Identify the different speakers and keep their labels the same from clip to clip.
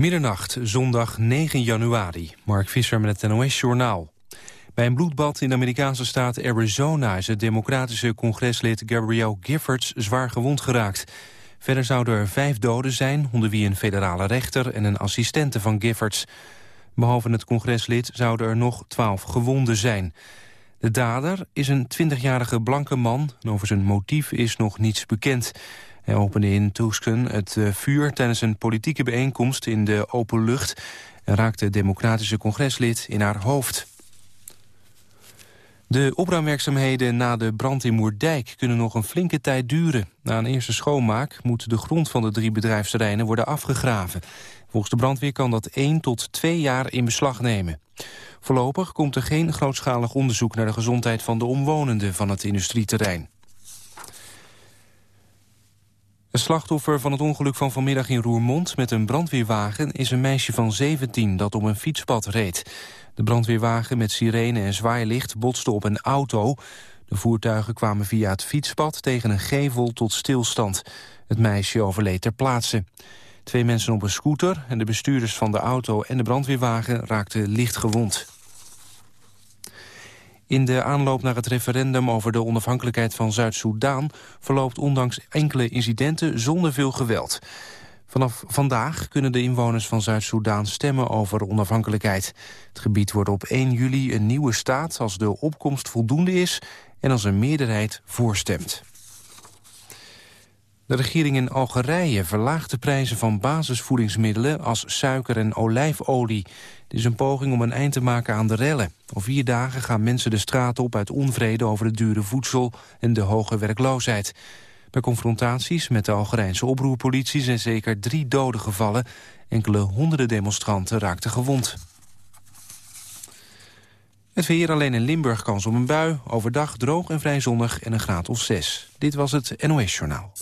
Speaker 1: Middernacht, zondag 9 januari. Mark Visser met het NOS-journaal. Bij een bloedbad in de Amerikaanse staat Arizona... is het democratische congreslid Gabrielle Giffords zwaar gewond geraakt. Verder zouden er vijf doden zijn, onder wie een federale rechter... en een assistente van Giffords. Behalve het congreslid zouden er nog twaalf gewonden zijn. De dader is een 20-jarige blanke man... en over zijn motief is nog niets bekend... Hij opende in Tucson het eh, vuur tijdens een politieke bijeenkomst in de open lucht... en raakte democratische congreslid in haar hoofd. De opruimwerkzaamheden na de brand in Moerdijk kunnen nog een flinke tijd duren. Na een eerste schoonmaak moet de grond van de drie bedrijfsterreinen worden afgegraven. Volgens de brandweer kan dat 1 tot 2 jaar in beslag nemen. Voorlopig komt er geen grootschalig onderzoek naar de gezondheid van de omwonenden van het industrieterrein. Het slachtoffer van het ongeluk van vanmiddag in Roermond met een brandweerwagen is een meisje van 17 dat op een fietspad reed. De brandweerwagen met sirene en zwaailicht botste op een auto. De voertuigen kwamen via het fietspad tegen een gevel tot stilstand. Het meisje overleed ter plaatse. Twee mensen op een scooter en de bestuurders van de auto en de brandweerwagen raakten licht gewond. In de aanloop naar het referendum over de onafhankelijkheid van Zuid-Soedan... verloopt ondanks enkele incidenten zonder veel geweld. Vanaf vandaag kunnen de inwoners van Zuid-Soedan stemmen over onafhankelijkheid. Het gebied wordt op 1 juli een nieuwe staat als de opkomst voldoende is... en als een meerderheid voorstemt. De regering in Algerije verlaagt de prijzen van basisvoedingsmiddelen... als suiker en olijfolie. Het is een poging om een eind te maken aan de rellen. Al vier dagen gaan mensen de straat op uit onvrede over het dure voedsel en de hoge werkloosheid. Bij confrontaties met de Algerijnse oproerpolitie zijn zeker drie doden gevallen. Enkele honderden demonstranten raakten gewond. Het weer alleen in Limburg kans op een bui. Overdag droog en vrij zonnig en een graad of zes. Dit was het NOS Journaal.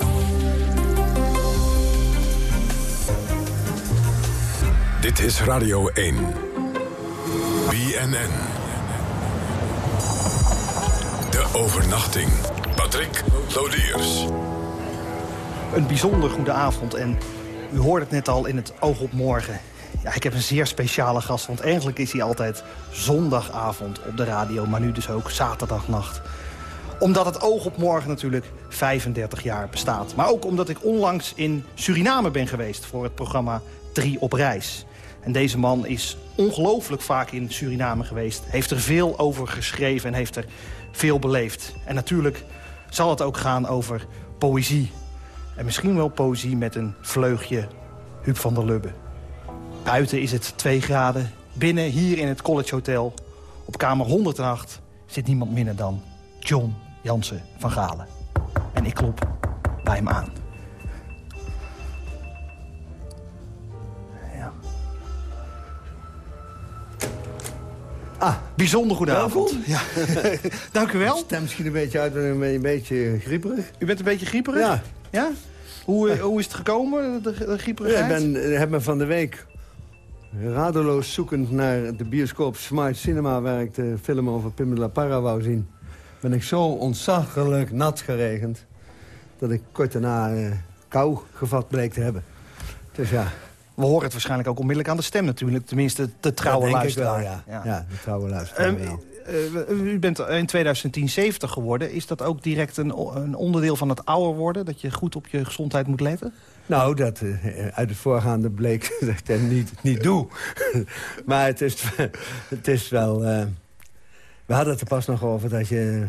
Speaker 2: Dit is Radio 1. BNN. De overnachting. Patrick Lodiers.
Speaker 3: Een bijzonder goede avond en u hoorde het net al in het Oog op Morgen. Ja, ik heb een zeer speciale gast, want eigenlijk is hij altijd zondagavond op de radio... maar nu dus ook zaterdagnacht. Omdat het Oog op Morgen natuurlijk 35 jaar bestaat. Maar ook omdat ik onlangs in Suriname ben geweest voor het programma 3 op reis. En deze man is ongelooflijk vaak in Suriname geweest. Heeft er veel over geschreven en heeft er veel beleefd. En natuurlijk zal het ook gaan over poëzie. En misschien wel poëzie met een vleugje Huub van der Lubbe. Buiten is het 2 graden. Binnen, hier in het College Hotel, op kamer 108... zit niemand minder dan John Jansen van Galen. En ik klop bij hem aan. Ah, bijzonder goede avond. Ja. Dank u wel.
Speaker 4: stem misschien een beetje uit, een beetje grieperig.
Speaker 3: U bent een beetje grieperig?
Speaker 4: Ja.
Speaker 3: Ja? Hoe, eh, hoe is het gekomen, de, de grieperigheid?
Speaker 4: Ja, ik ben, heb me van de week radeloos zoekend naar de bioscoop Smart Cinema... waar ik de film over Pim de la Parra wou zien... ben ik zo ontzaglijk nat geregend... dat ik kort daarna uh, kou gevat bleek te hebben. Dus ja,
Speaker 3: we horen het waarschijnlijk ook onmiddellijk aan de stem natuurlijk. Tenminste, de trouwe luisteraar.
Speaker 4: ja. Ja. de trouwe luisteraar
Speaker 3: um, U bent in 2010 70 geworden. Is dat ook direct een, een, onderdeel van het ouder worden? Dat je goed op je gezondheid moet letten?
Speaker 4: Nou, dat, uh, uit het voorgaande bleek dat ik dat niet, niet doe. maar het is, het is wel... Uh, we hadden het er pas nog over dat, je,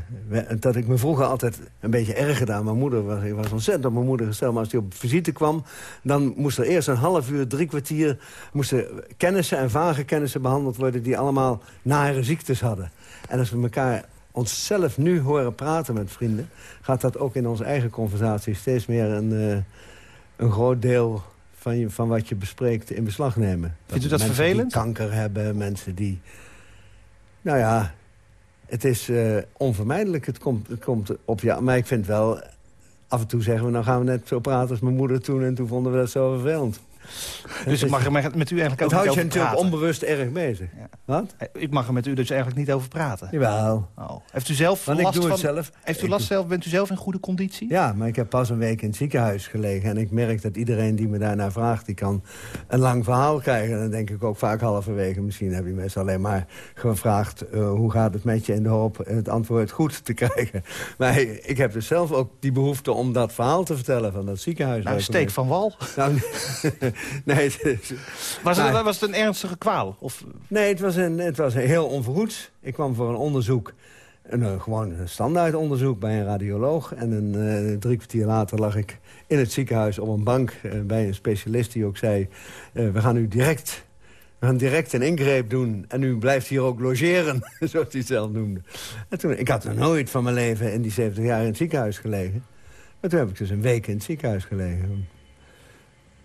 Speaker 4: dat ik me vroeger altijd een beetje ergerde aan mijn moeder. Was, ik was ontzettend op mijn moeder gesteld. Maar als die op visite kwam, dan moest er eerst een half uur, drie kwartier... moesten kennissen en vage kennissen behandeld worden... die allemaal nare ziektes hadden. En als we elkaar onszelf nu horen praten met vrienden... gaat dat ook in onze eigen conversatie steeds meer een, uh, een groot deel van, je, van wat je bespreekt in beslag nemen.
Speaker 3: Vindt u dat vervelend?
Speaker 4: kanker hebben, mensen die... Nou ja, het is uh, onvermijdelijk. Het komt, het komt op ja. Maar ik vind wel... Af en toe zeggen we, nou gaan we net zo praten als mijn moeder toen... en toen vonden we dat zo vervelend.
Speaker 3: Dus ik mag er met u eigenlijk ook
Speaker 4: Het houdt
Speaker 3: niet
Speaker 4: je
Speaker 3: over
Speaker 4: natuurlijk
Speaker 3: praten.
Speaker 4: onbewust erg bezig.
Speaker 3: Ja.
Speaker 4: Wat?
Speaker 3: Eh, Ik mag er met u dus eigenlijk niet over praten.
Speaker 4: Jawel.
Speaker 3: Oh. Heeft u zelf
Speaker 4: Want ik
Speaker 3: last
Speaker 4: doe
Speaker 3: van...
Speaker 4: het zelf.
Speaker 3: Heeft u last zelf, bent u zelf in goede conditie?
Speaker 4: Ja, maar ik heb pas een week in het ziekenhuis gelegen. En ik merk dat iedereen die me daarnaar vraagt... die kan een lang verhaal krijgen. En dan denk ik ook vaak halverwege... misschien heb je mensen alleen maar gevraagd... eh, hoe gaat het met je in de hoop het antwoord goed te krijgen. Maar ik heb dus zelf ook die behoefte om dat verhaal te vertellen... van dat ziekenhuis.
Speaker 3: Nou, steek van wal.
Speaker 4: Nou, nee, is-
Speaker 3: Was het,
Speaker 4: Maar-
Speaker 3: was het een ernstige kwaal? Of,
Speaker 4: Nee, het was, een, het was heel onvergoeds. Ik kwam voor een onderzoek, een, eh, gewoon een standaard onderzoek bij een radioloog. En een, eh, drie kwartier later lag ik in het ziekenhuis op een bank eh, bij een specialist die ook zei... we gaan u direct, we gaan direct een ingreep doen en u blijft hier ook logeren, zoals hij het zelf noemde. En toen, ik had nog nooit van mijn leven in die 70 jaar in het ziekenhuis gelegen. Maar toen heb ik dus een week in het ziekenhuis gelegen.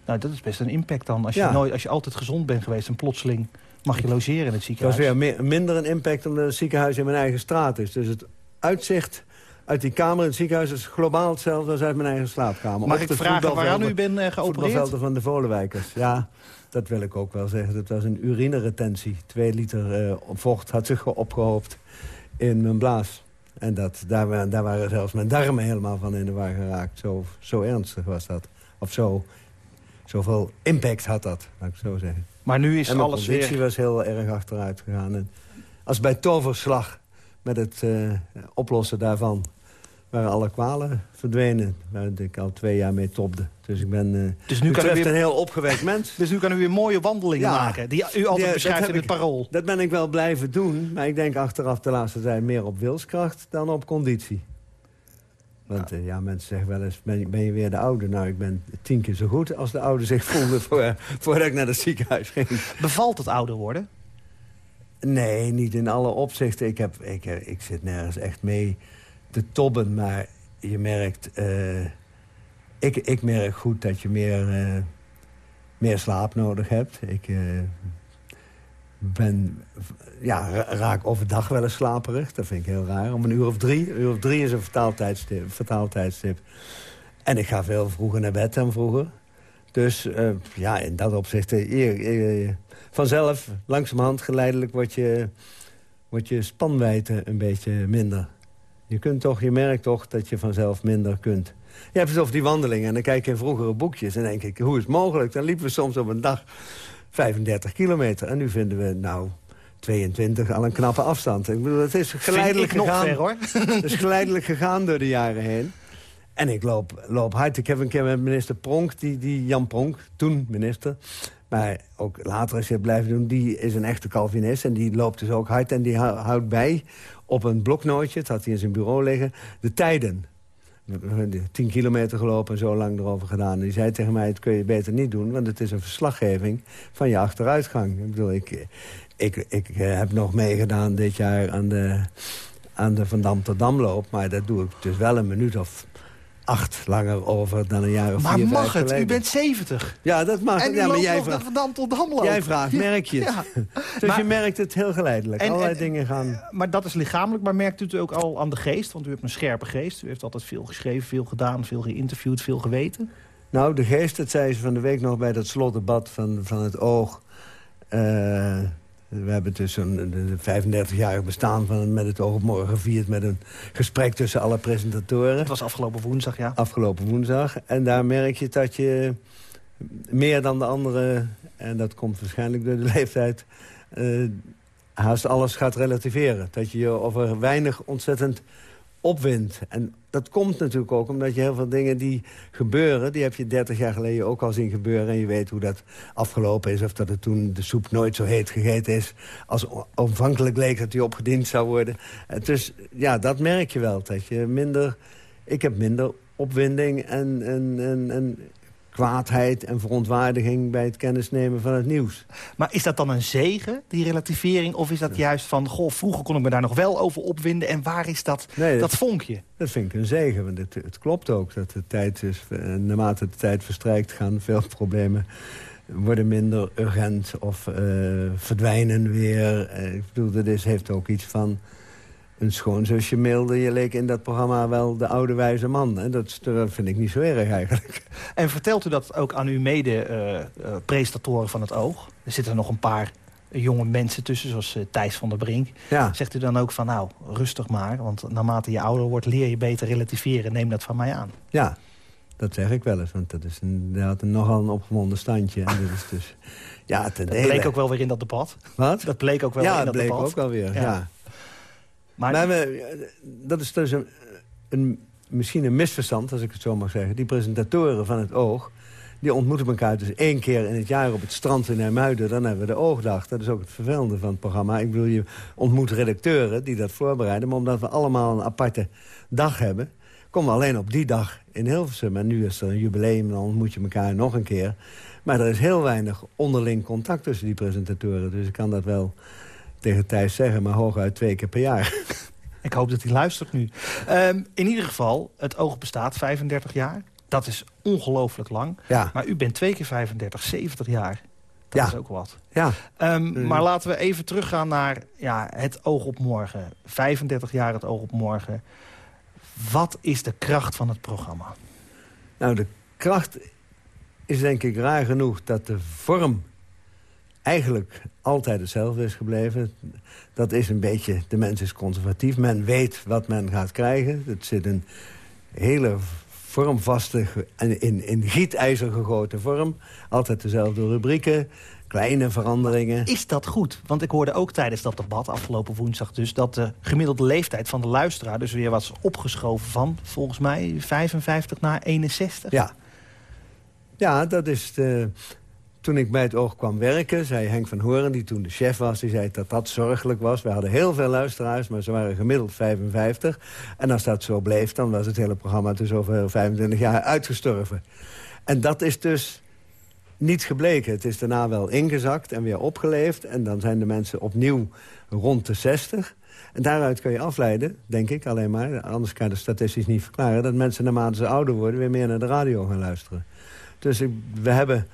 Speaker 3: Nou, dat is best een impact dan. Als je, nooit, als je altijd gezond bent geweest en plotseling mag je logeren in het
Speaker 4: Het was
Speaker 3: ziekenhuis.
Speaker 4: weer minder een impact omdat het ziekenhuis in mijn eigen straat is. Dus het uitzicht uit die kamer in het ziekenhuis is globaal hetzelfde als uit mijn eigen slaapkamer.
Speaker 3: Mag
Speaker 4: Op
Speaker 3: ik
Speaker 4: de
Speaker 3: vragen waaraan u bent eh, geopereerd?
Speaker 4: voetbalvelden van de Volenwijkers. Ja, dat wil ik ook wel zeggen. Dat was een urineretentie. Twee liter eh, vocht had zich opgehoopt in mijn blaas. En dat, daar, daar waren zelfs mijn darmen helemaal van in de war geraakt. Zo, zo ernstig was dat. Of zo, zoveel impact had dat, laat ik zo zeggen.
Speaker 3: Maar nu is
Speaker 4: En
Speaker 3: alles
Speaker 4: conditie
Speaker 3: weer...
Speaker 4: was heel erg achteruit gegaan. En als bij toverslag met het eh, oplossen daarvan... waren alle kwalen verdwenen. Waar ik al twee jaar mee topde. Dus ik ben eh
Speaker 3: Dus nu, kan u weer,
Speaker 4: een heel opgewekt mens.
Speaker 3: dus nu kan u weer mooie wandelingen
Speaker 4: Ja.
Speaker 3: maken. Die u altijd beschrijft in het
Speaker 4: ik-
Speaker 3: parool.
Speaker 4: Dat ben ik wel blijven doen. Maar ik denk achteraf de laatste tijd meer op wilskracht dan op conditie. Want eh, ja, mensen zeggen wel eens, ben je, ben je weer de oude? Nou, ik ben tien keer zo goed als de oude zich voelde... Voor, voordat ik naar het ziekenhuis ging.
Speaker 3: Bevalt het ouder worden?
Speaker 4: Nee, niet in alle opzichten. Ik, heb, ik, eh, ik zit nergens echt mee te tobben. Maar je merkt... eh, ik, ik merk goed dat je meer, eh, meer slaap nodig hebt. Ik eh, ben... Ja, ra- raak overdag wel eens slaperig. Dat vind ik heel raar. Om een uur of drie. Een uur of drie is een vertaaltijdstip. vertaaltijdstip. En ik ga veel vroeger naar bed dan vroeger. Dus eh, ja, in dat opzicht... eh, vanzelf, langzamerhand, geleidelijk... wordt je, wordt je spanwijdte een beetje minder. Je, kunt toch, je merkt toch dat je vanzelf minder kunt. Je hebt het die wandelingen en dan kijk je in vroegere boekjes... en denk ik, hoe is het mogelijk? Dan liepen we soms op een dag 35 kilometer. En nu vinden we, nou, 22 al een knappe afstand. Ik bedoel, het is geleidelijk gegaan.
Speaker 3: ver, hoor.
Speaker 4: Het is geleidelijk gegaan door de jaren heen. En ik loop, loop hard. Ik heb een keer met minister Pronk, die, die Jan Pronk, toen minister... maar ook later is hij het blijven doen... die is een echte Calvinist en die loopt dus ook hard... en die hou- houdt bij op een bloknootje, het had hij in zijn bureau liggen... de tijden. 10 kilometer gelopen en zo lang erover gedaan. En die zei tegen mij, dat kun je beter niet doen... want het is een verslaggeving van je achteruitgang. Ik bedoel, ik, ik, ik eh, heb nog meegedaan dit jaar aan de, aan de Van Dam tot Damloop... maar dat doe ik dus wel een minuut of acht langer over dan een jaar of
Speaker 3: Maar
Speaker 4: vier,
Speaker 3: mag
Speaker 4: vijf
Speaker 3: het? U bent 70.
Speaker 4: Ja, dat mag.
Speaker 3: En u
Speaker 4: ja, maar jij, vraagt,
Speaker 3: van Dam tot Damloop.
Speaker 4: jij vraagt, merk je het?
Speaker 3: Ja.
Speaker 4: Dus
Speaker 3: Maar-
Speaker 4: je merkt het heel geleidelijk.
Speaker 3: En-
Speaker 4: Allerlei
Speaker 3: en-
Speaker 4: dingen gaan...
Speaker 3: Maar dat is lichamelijk, maar merkt u het ook al aan de geest? Want u hebt een scherpe geest. U heeft altijd veel geschreven, veel gedaan, veel geïnterviewd, veel geweten.
Speaker 4: Nou, de geest, dat zei ze van de week nog bij dat slotdebat van, van het oog. Eh, we hebben dus een de 35-jarig bestaan van met het oog op morgen gevierd... met een gesprek tussen alle presentatoren.
Speaker 3: Het was afgelopen woensdag, ja.
Speaker 4: afgelopen woensdag. En daar merk je dat je meer dan de anderen... en dat komt waarschijnlijk door de leeftijd... eh, haast alles gaat relativeren. Dat je je over weinig ontzettend opwindt. En dat komt natuurlijk ook omdat je heel veel dingen die gebeuren... die heb je 30 jaar geleden ook al zien gebeuren... en je weet hoe dat afgelopen is... of dat het toen de soep nooit zo heet gegeten is... als aanvankelijk leek dat die opgediend zou worden. Eh, Dus ja, dat merk je wel. Dat je minder... Ik heb minder opwinding en, en, en, en kwaadheid en verontwaardiging... bij het kennisnemen van het nieuws.
Speaker 3: Maar is dat dan een zegen, die relativering? Of is dat juist van, goh, vroeger kon ik me daar nog wel over opwinden... en waar is dat,
Speaker 4: Nee,
Speaker 3: dat
Speaker 4: dat,
Speaker 3: vonkje?
Speaker 4: dat vind ik een zegen, want het, het klopt ook. Dat de tijd is, eh, naarmate de tijd verstrijkt gaan veel problemen worden minder urgent of eh, verdwijnen weer. Eh, ik bedoel, dat is, heeft ook iets van een schoonzusje mailde... je leek in dat programma wel de oude wijze man. En dat, dat vind ik niet zo erg eigenlijk.
Speaker 3: En vertelt u dat ook aan uw mede-presentatoren uh, van het Oog? Er zitten nog een paar jonge mensen tussen, zoals uh, Thijs van der Brink.
Speaker 4: Ja.
Speaker 3: Zegt u dan ook van, nou, rustig maar. Want naarmate je ouder wordt, leer je beter relativeren. Neem dat van mij aan.
Speaker 4: Ja, dat zeg ik wel eens. Want dat is dat een nogal een opgewonden standje. En dat is dus... Ja,
Speaker 3: dat bleek ook wel weer in dat debat.
Speaker 4: Wat?
Speaker 3: Dat bleek ook wel
Speaker 4: ja,
Speaker 3: in dat
Speaker 4: bleek
Speaker 3: debat.
Speaker 4: ook wel weer, ja. ja.
Speaker 3: Maar,
Speaker 4: maar we, dat is dus een, een, misschien een misverstand, als ik het zo mag zeggen. Die presentatoren van het Oog, die ontmoeten elkaar dus één keer in het jaar op het strand in Hermuiden. Dan hebben we de Oogdag. Dat is ook het vervelende van het programma. Ik bedoel, je ontmoet redacteuren die dat voorbereiden. Maar omdat we allemaal een aparte dag hebben... komen we alleen op die dag in Hilversum. En nu is er een jubileum, dan ontmoet je elkaar nog een keer. Maar er is heel weinig onderling contact tussen die presentatoren. Dus ik kan dat wel tegen Thijs zeggen, maar hooguit twee keer per jaar.
Speaker 3: Ik hoop dat hij luistert nu. Um, in ieder geval, het oog bestaat 35 jaar. Dat is ongelooflijk lang.
Speaker 4: Ja.
Speaker 3: Maar u bent twee keer 35, 70 jaar. Dat
Speaker 4: ja.
Speaker 3: is ook wat.
Speaker 4: Ja.
Speaker 3: Um, uh. Maar laten we even teruggaan naar ja, het oog op morgen. 35 jaar het oog op morgen. Wat is de kracht van het programma?
Speaker 4: Nou, de kracht is denk ik raar genoeg dat de vorm eigenlijk altijd hetzelfde is gebleven. Dat is een beetje, de mens is conservatief. Men weet wat men gaat krijgen. Het zit een hele vormvaste, in, in gietijzer gegoten vorm. Altijd dezelfde rubrieken, kleine veranderingen.
Speaker 3: Is dat goed? Want ik hoorde ook tijdens dat debat afgelopen woensdag dus... dat de gemiddelde leeftijd van de luisteraar dus weer was opgeschoven van... volgens mij 55 naar 61.
Speaker 4: Ja, ja dat is de, toen ik bij het Oog kwam werken, zei Henk van Horen... die toen de chef was, die zei dat dat zorgelijk was. We hadden heel veel luisteraars, maar ze waren gemiddeld 55. En als dat zo bleef, dan was het hele programma... dus over 25 jaar uitgestorven. En dat is dus niet gebleken. Het is daarna wel ingezakt en weer opgeleefd. En dan zijn de mensen opnieuw rond de 60. En daaruit kun je afleiden, denk ik alleen maar... anders kan je dat statistisch niet verklaren... dat mensen naarmate ze ouder worden weer meer naar de radio gaan luisteren. Dus ik, we hebben...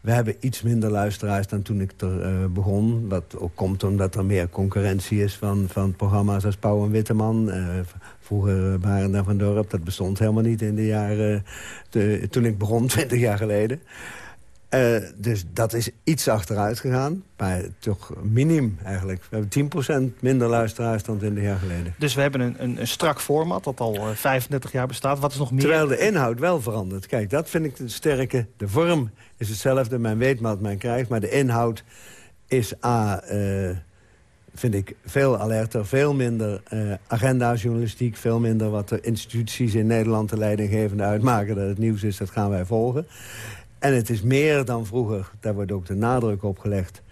Speaker 4: We hebben iets minder luisteraars dan toen ik er uh, begon. Wat ook komt omdat er meer concurrentie is van, van programma's als Pauw en Witteman. Uh, vroeger waren daar van Dorp. Dat bestond helemaal niet in de jaren... Toen ik begon, 20 jaar geleden. Uh, dus dat is iets achteruit gegaan. Maar toch minim eigenlijk. We hebben 10% minder luisteraars dan 20 jaar geleden.
Speaker 3: Dus we hebben een, een, een strak format dat al 35 jaar bestaat. Wat is nog meer?
Speaker 4: Terwijl de inhoud wel verandert. Kijk, dat vind ik het sterke. De vorm is hetzelfde. Men weet wat men krijgt. Maar de inhoud is A... Uh, vind ik veel alerter, veel minder uh, agenda-journalistiek... veel minder wat de instituties in Nederland de leidinggevende uitmaken... dat het nieuws is, dat gaan wij volgen. En het is meer dan vroeger, daar wordt ook de nadruk op gelegd...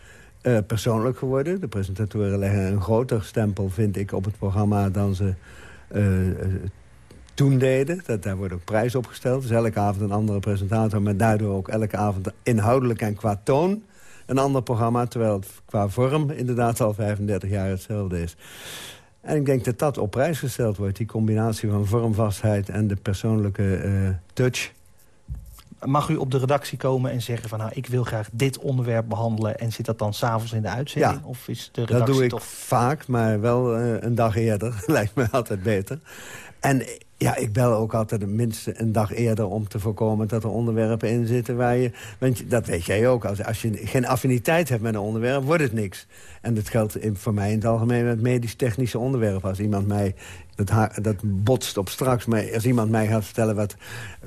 Speaker 4: Uh, persoonlijk geworden. De presentatoren leggen een groter stempel, vind ik, op het programma... dan ze uh, toen deden. Dat, daar wordt ook prijs op gesteld. Dus elke avond een andere presentator... maar daardoor ook elke avond inhoudelijk en qua toon een ander programma... terwijl het qua vorm inderdaad al 35 jaar hetzelfde is. En ik denk dat dat op prijs gesteld wordt. Die combinatie van vormvastheid en de persoonlijke touch
Speaker 3: mag u op de redactie komen en zeggen van... nou, ik wil graag dit onderwerp behandelen... en zit dat dan s'avonds in de uitzending?
Speaker 4: Ja,
Speaker 3: of is de redactie
Speaker 4: dat doe ik
Speaker 3: toch...
Speaker 4: vaak, maar wel uh, een dag eerder. Lijkt me altijd beter. En ja, ik bel ook altijd minstens een dag eerder om te voorkomen... dat er onderwerpen in zitten waar je... Want dat weet jij ook, als, als je geen affiniteit hebt met een onderwerp, wordt het niks. En dat geldt in, voor mij in het algemeen met medisch-technische onderwerpen. Als iemand mij... Dat, dat botst op straks, maar als iemand mij gaat vertellen... wat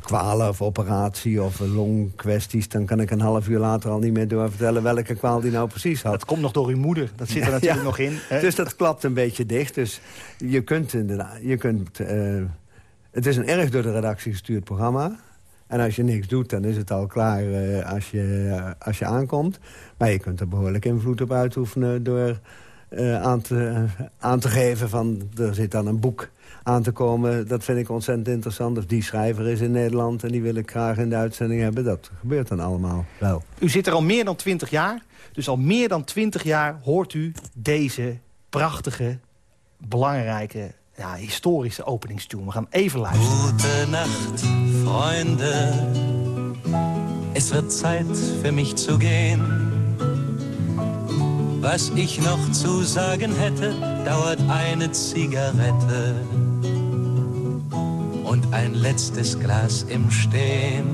Speaker 4: kwalen of operatie of longkwesties... dan kan ik een half uur later al niet meer doorvertellen... welke kwaal die nou precies had.
Speaker 3: Dat komt nog door uw moeder, dat zit er natuurlijk ja, nog in. Hè?
Speaker 4: Dus dat klapt een beetje dicht. Dus je kunt inderdaad... Je kunt, uh, het is een erg door de redactie gestuurd programma. En als je niks doet, dan is het al klaar uh, als, je, uh, als je aankomt. Maar je kunt er behoorlijk invloed op uitoefenen... door uh, aan, te, aan te geven van... er zit dan een boek aan te komen. Dat vind ik ontzettend interessant. Of die schrijver is in Nederland en die wil ik graag in de uitzending hebben. Dat gebeurt dan allemaal wel.
Speaker 3: U zit er al meer dan 20 jaar. Dus al meer dan 20 jaar hoort u deze prachtige, belangrijke ja, historische openingstune. We gaan even luisteren.
Speaker 5: Gute Nacht, Freunde. Es wird Zeit für mich zu gehen. Was ich noch zu sagen hätte, dauert eine Zigarette und ein letztes Glas im Stehen.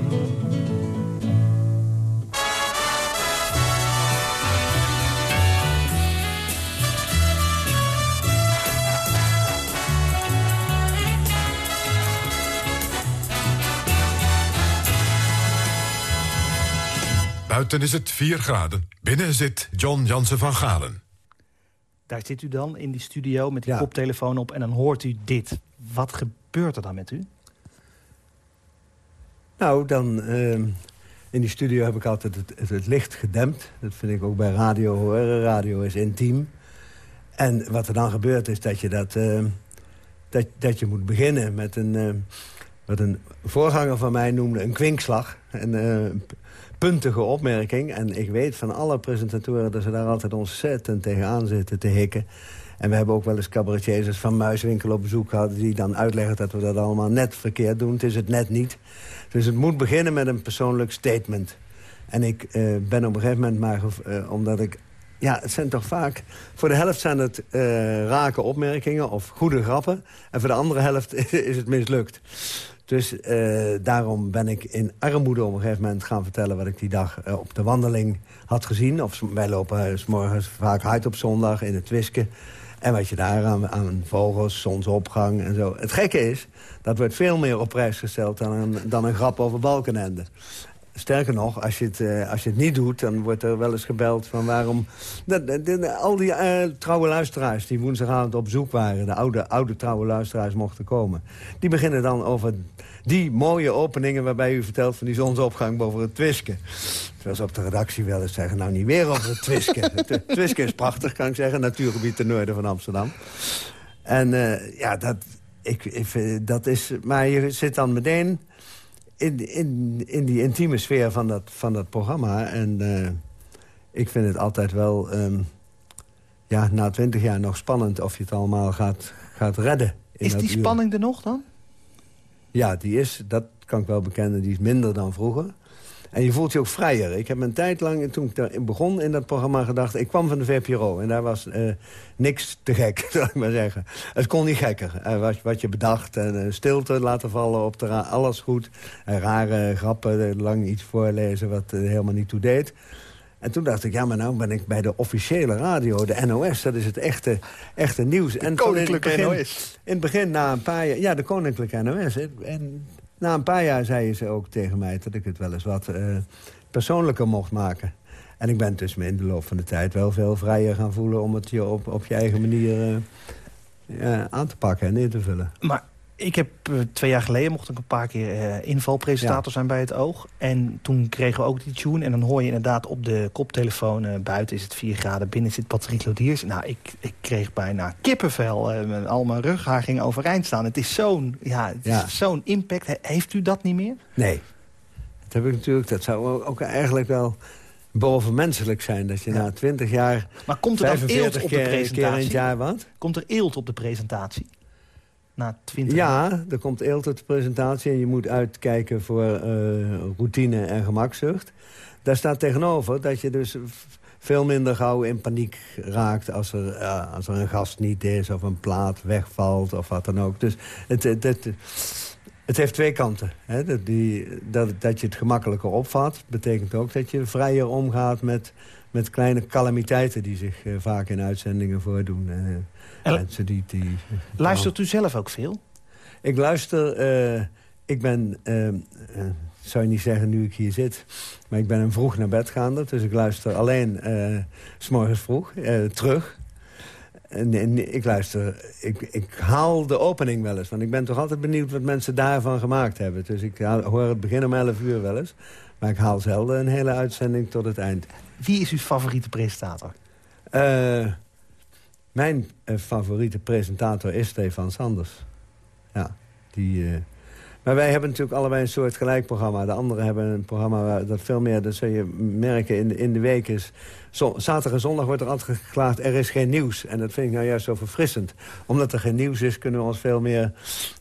Speaker 2: Buiten is het 4 graden. Binnen zit John Jansen van Galen.
Speaker 3: Daar zit u dan in die studio met die
Speaker 4: Ja.
Speaker 3: koptelefoon op en dan hoort u dit. Wat gebeurt er dan met u?
Speaker 4: Nou, dan ehm, in die studio heb ik altijd het, het, het licht gedempt. Dat vind ik ook bij radio horen. Radio is intiem. En wat er dan gebeurt is dat je, dat, ehm, dat, dat je moet beginnen met een... ehm, wat een voorganger van mij noemde een kwinkslag. Een eh, p- puntige opmerking. En ik weet van alle presentatoren dat ze daar altijd ontzettend tegenaan zitten te hikken. En we hebben ook wel eens cabaretiers van Muiswinkel op bezoek gehad... die dan uitleggen dat we dat allemaal net verkeerd doen. Het is het net niet. Dus het moet beginnen met een persoonlijk statement. En ik eh, ben op een gegeven moment maar... eh, omdat ik... Ja, het zijn toch vaak... Voor de helft zijn het eh, rake opmerkingen of goede grappen. En voor de andere helft is het mislukt. Dus eh, daarom ben ik in armoede op een gegeven moment gaan vertellen... wat ik die dag eh, op de wandeling had gezien. Of wij lopen eh, morgens vaak hard op zondag in het Wisken. En wat je daar aan, aan vogels, zonsopgang en zo. Het gekke is, dat wordt veel meer op prijs gesteld... dan een, dan een grap over Balkenende. Sterker nog, als je, het, eh, als je het niet doet, dan wordt er wel eens gebeld van waarom... Al die eh, trouwe luisteraars die woensdagavond op zoek waren... de oude, oude trouwe luisteraars mochten komen... die beginnen dan over die mooie openingen... waarbij u vertelt van die zonsopgang boven het Twisken. Terwijl ze op de redactie wel eens zeggen... nou, niet weer over het Twisken. het Twisken is prachtig, kan ik zeggen. Natuurgebied ten noorden van Amsterdam. En eh, ja, dat, ik, ik, dat is... Maar je zit dan meteen in, in, in die intieme sfeer van dat, van dat programma. En eh, ik vind het altijd wel, ehm, ja, na twintig jaar nog spannend... of je het allemaal gaat, gaat redden.
Speaker 3: Is die
Speaker 4: uur.
Speaker 3: spanning er nog dan?
Speaker 4: Ja, die is, dat kan ik wel bekennen, die is minder dan vroeger. En je voelt je ook vrijer. Ik heb een tijd lang, toen ik daar begon in dat programma, gedacht... ik kwam van de VPRO en daar was eh, niks te gek, zal ik maar zeggen. Het kon niet gekker. Er was wat je bedacht en eh, stilte laten vallen op de alles goed. En rare grappen, eh, lang iets voorlezen wat helemaal niet toe deed. En toen dacht ik, ja, maar nou ben ik bij de officiële radio, de NOS. Dat is het echte, echte nieuws. en in het
Speaker 3: koninklijke
Speaker 4: begin-
Speaker 3: NOS.
Speaker 4: In het begin, na een paar jaar... Ja, de koninklijke NOS. En na een paar jaar zeiden ze ook tegen mij... dat ik het wel eens wat eh, persoonlijker mocht maken. En ik ben me in de loop van de tijd wel veel vrijer gaan voelen... om het je op, op je eigen manier eh, aan te pakken en in te vullen.
Speaker 3: Maar ik heb eh, twee jaar geleden mocht ik een paar keer eh, invalpresentator
Speaker 4: Ja.
Speaker 3: zijn bij het Oog. En toen kregen we ook die tune. En dan hoor je inderdaad op de koptelefoon... eh, buiten is het 4 graden, binnen zit Patrick Lodiers. Nou, ik, ik kreeg bijna kippenvel. al mijn rughaar ging overeind staan. Het is zo'n ja, zo'n impact. He- heeft u dat niet meer?
Speaker 4: Nee. Dat heb ik natuurlijk... Dat zou ook eigenlijk wel bovenmenselijk zijn... dat je
Speaker 3: Ja.
Speaker 4: na twintig jaar
Speaker 3: Maar komt er dan eelt
Speaker 4: 45
Speaker 3: op de
Speaker 4: keer, keer in het
Speaker 3: presentatie?
Speaker 4: jaar wat?
Speaker 3: Komt er eelt op de presentatie? Na 20
Speaker 4: Ja, er komt eelt uit de presentatie en je moet uitkijken voor eh, routine en gemakzucht. Daar staat tegenover dat je dus veel minder gauw in paniek raakt... als er, eh, als er een gast niet is of een plaat wegvalt of wat dan ook. Dus het, het, het, het heeft twee kanten. Hè? Dat, die, dat, dat je het gemakkelijker opvat, betekent ook dat je vrijer omgaat met, met kleine calamiteiten... die zich eh, vaak in uitzendingen voordoen. Mensen die, die,
Speaker 3: Luistert u zelf ook veel?
Speaker 4: ik luister, eh, ik ben, eh, zou je niet zeggen nu ik hier zit... maar ik ben een vroeg naar bed gaande. Dus ik luister alleen eh, s s'morgens vroeg, terug. En, en ik luister, ik, ik haal de opening wel eens. Want ik ben toch altijd benieuwd wat mensen daarvan gemaakt hebben. Dus ik haal- hoor het begin om 11 uur wel eens. Maar ik haal zelden een hele uitzending tot het eind.
Speaker 3: Wie is uw favoriete presentator?
Speaker 4: Eh, mijn eh, favoriete presentator is Stefan Sanders. Ja, die... eh, maar wij hebben natuurlijk allebei een soort gelijk programma. De anderen hebben een programma waar dat veel meer... dat zul je merken in de, in de week is... Zo, zaterdag en zondag wordt er altijd geklaagd... er is geen nieuws. En dat vind ik nou juist zo verfrissend. Omdat er geen nieuws is... kunnen we ons veel meer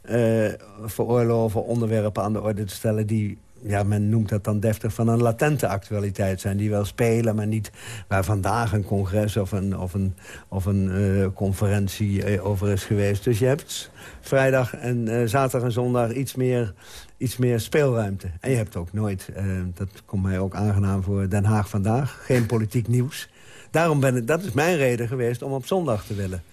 Speaker 4: eh veroorloven onderwerpen aan de orde te stellen... die ja, men noemt dat dan deftig, van een latente actualiteit zijn. Die wel spelen, maar niet waar vandaag een congres of een, of een, of een uh, conferentie over is geweest. Dus je hebt vrijdag en uh, zaterdag en zondag iets meer, iets meer speelruimte. En je hebt ook nooit, dat komt mij ook aangenaam voor Den Haag vandaag, geen politiek nieuws. Daarom ben ik, dat is mijn reden geweest om op zondag te willen.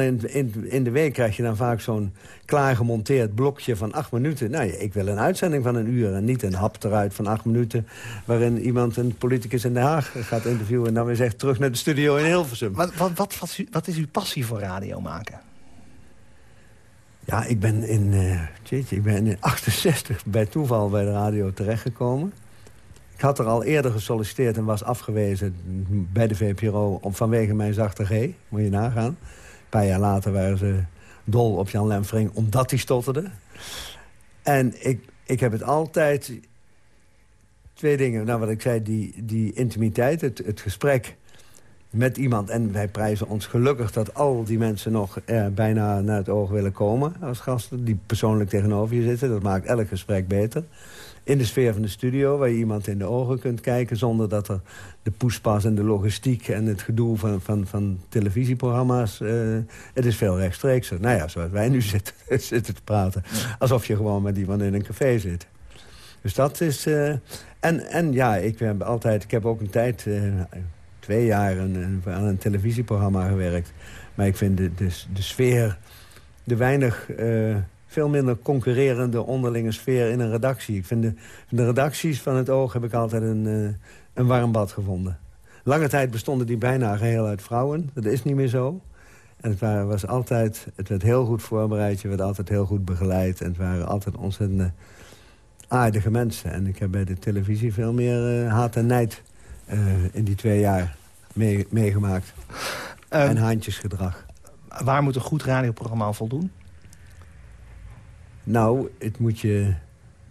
Speaker 4: In, in, in de week krijg je dan vaak zo'n klaargemonteerd blokje van acht minuten. Nou, ik wil een uitzending van een uur en niet een hap eruit van acht minuten... waarin iemand een politicus in Den Haag gaat interviewen... en dan weer zegt terug naar de studio in Hilversum.
Speaker 3: Wat, wat, wat, wat, is uw passie voor radio maken?
Speaker 4: Ja, ik ben in, uh, jeetje, ik ben in 68 bij toeval bij de radio terechtgekomen. Ik had er al eerder gesolliciteerd en was afgewezen bij de VPRO... Om, vanwege mijn zachte G, moet je nagaan. Paar jaar later waren ze dol op Jan Lemfring omdat hij stotterde. En ik, ik heb het altijd... Twee dingen, nou wat ik zei, die, die intimiteit, het, het gesprek met iemand. En wij prijzen ons gelukkig dat al die mensen nog eh, bijna naar het oog willen komen als gasten. Die persoonlijk tegenover je zitten. Dat maakt elk gesprek beter. In de sfeer van de studio, waar je iemand in de ogen kunt kijken... zonder dat er de poespas en de logistiek en het gedoe van, van, van televisieprogramma's... Uh, het is veel rechtstreekser. Nou ja, zoals wij nu zitten, zitten te praten. Alsof je gewoon met iemand in een café zit. Dus dat is... Uh, en, en ja, ik heb altijd... Ik heb ook een tijd... Uh, twee jaar aan een televisieprogramma gewerkt. Maar ik vind de, de, sfeer, de weinig, uh, veel minder concurrerende onderlinge sfeer in een redactie. Ik vind de, redacties van het Oog heb ik altijd een, uh, een warm bad gevonden. Lange tijd bestonden die bijna geheel uit vrouwen. Dat is niet meer zo. En het was altijd, het werd heel goed voorbereid, je werd altijd heel goed begeleid. En het waren altijd ontzettend aardige mensen. En ik heb bij de televisie veel meer uh, haat en nijd uh, in die twee jaar mee, meegemaakt. Um, en handjesgedrag.
Speaker 3: Waar moet een goed radioprogramma voldoen?
Speaker 4: Nou, het moet je,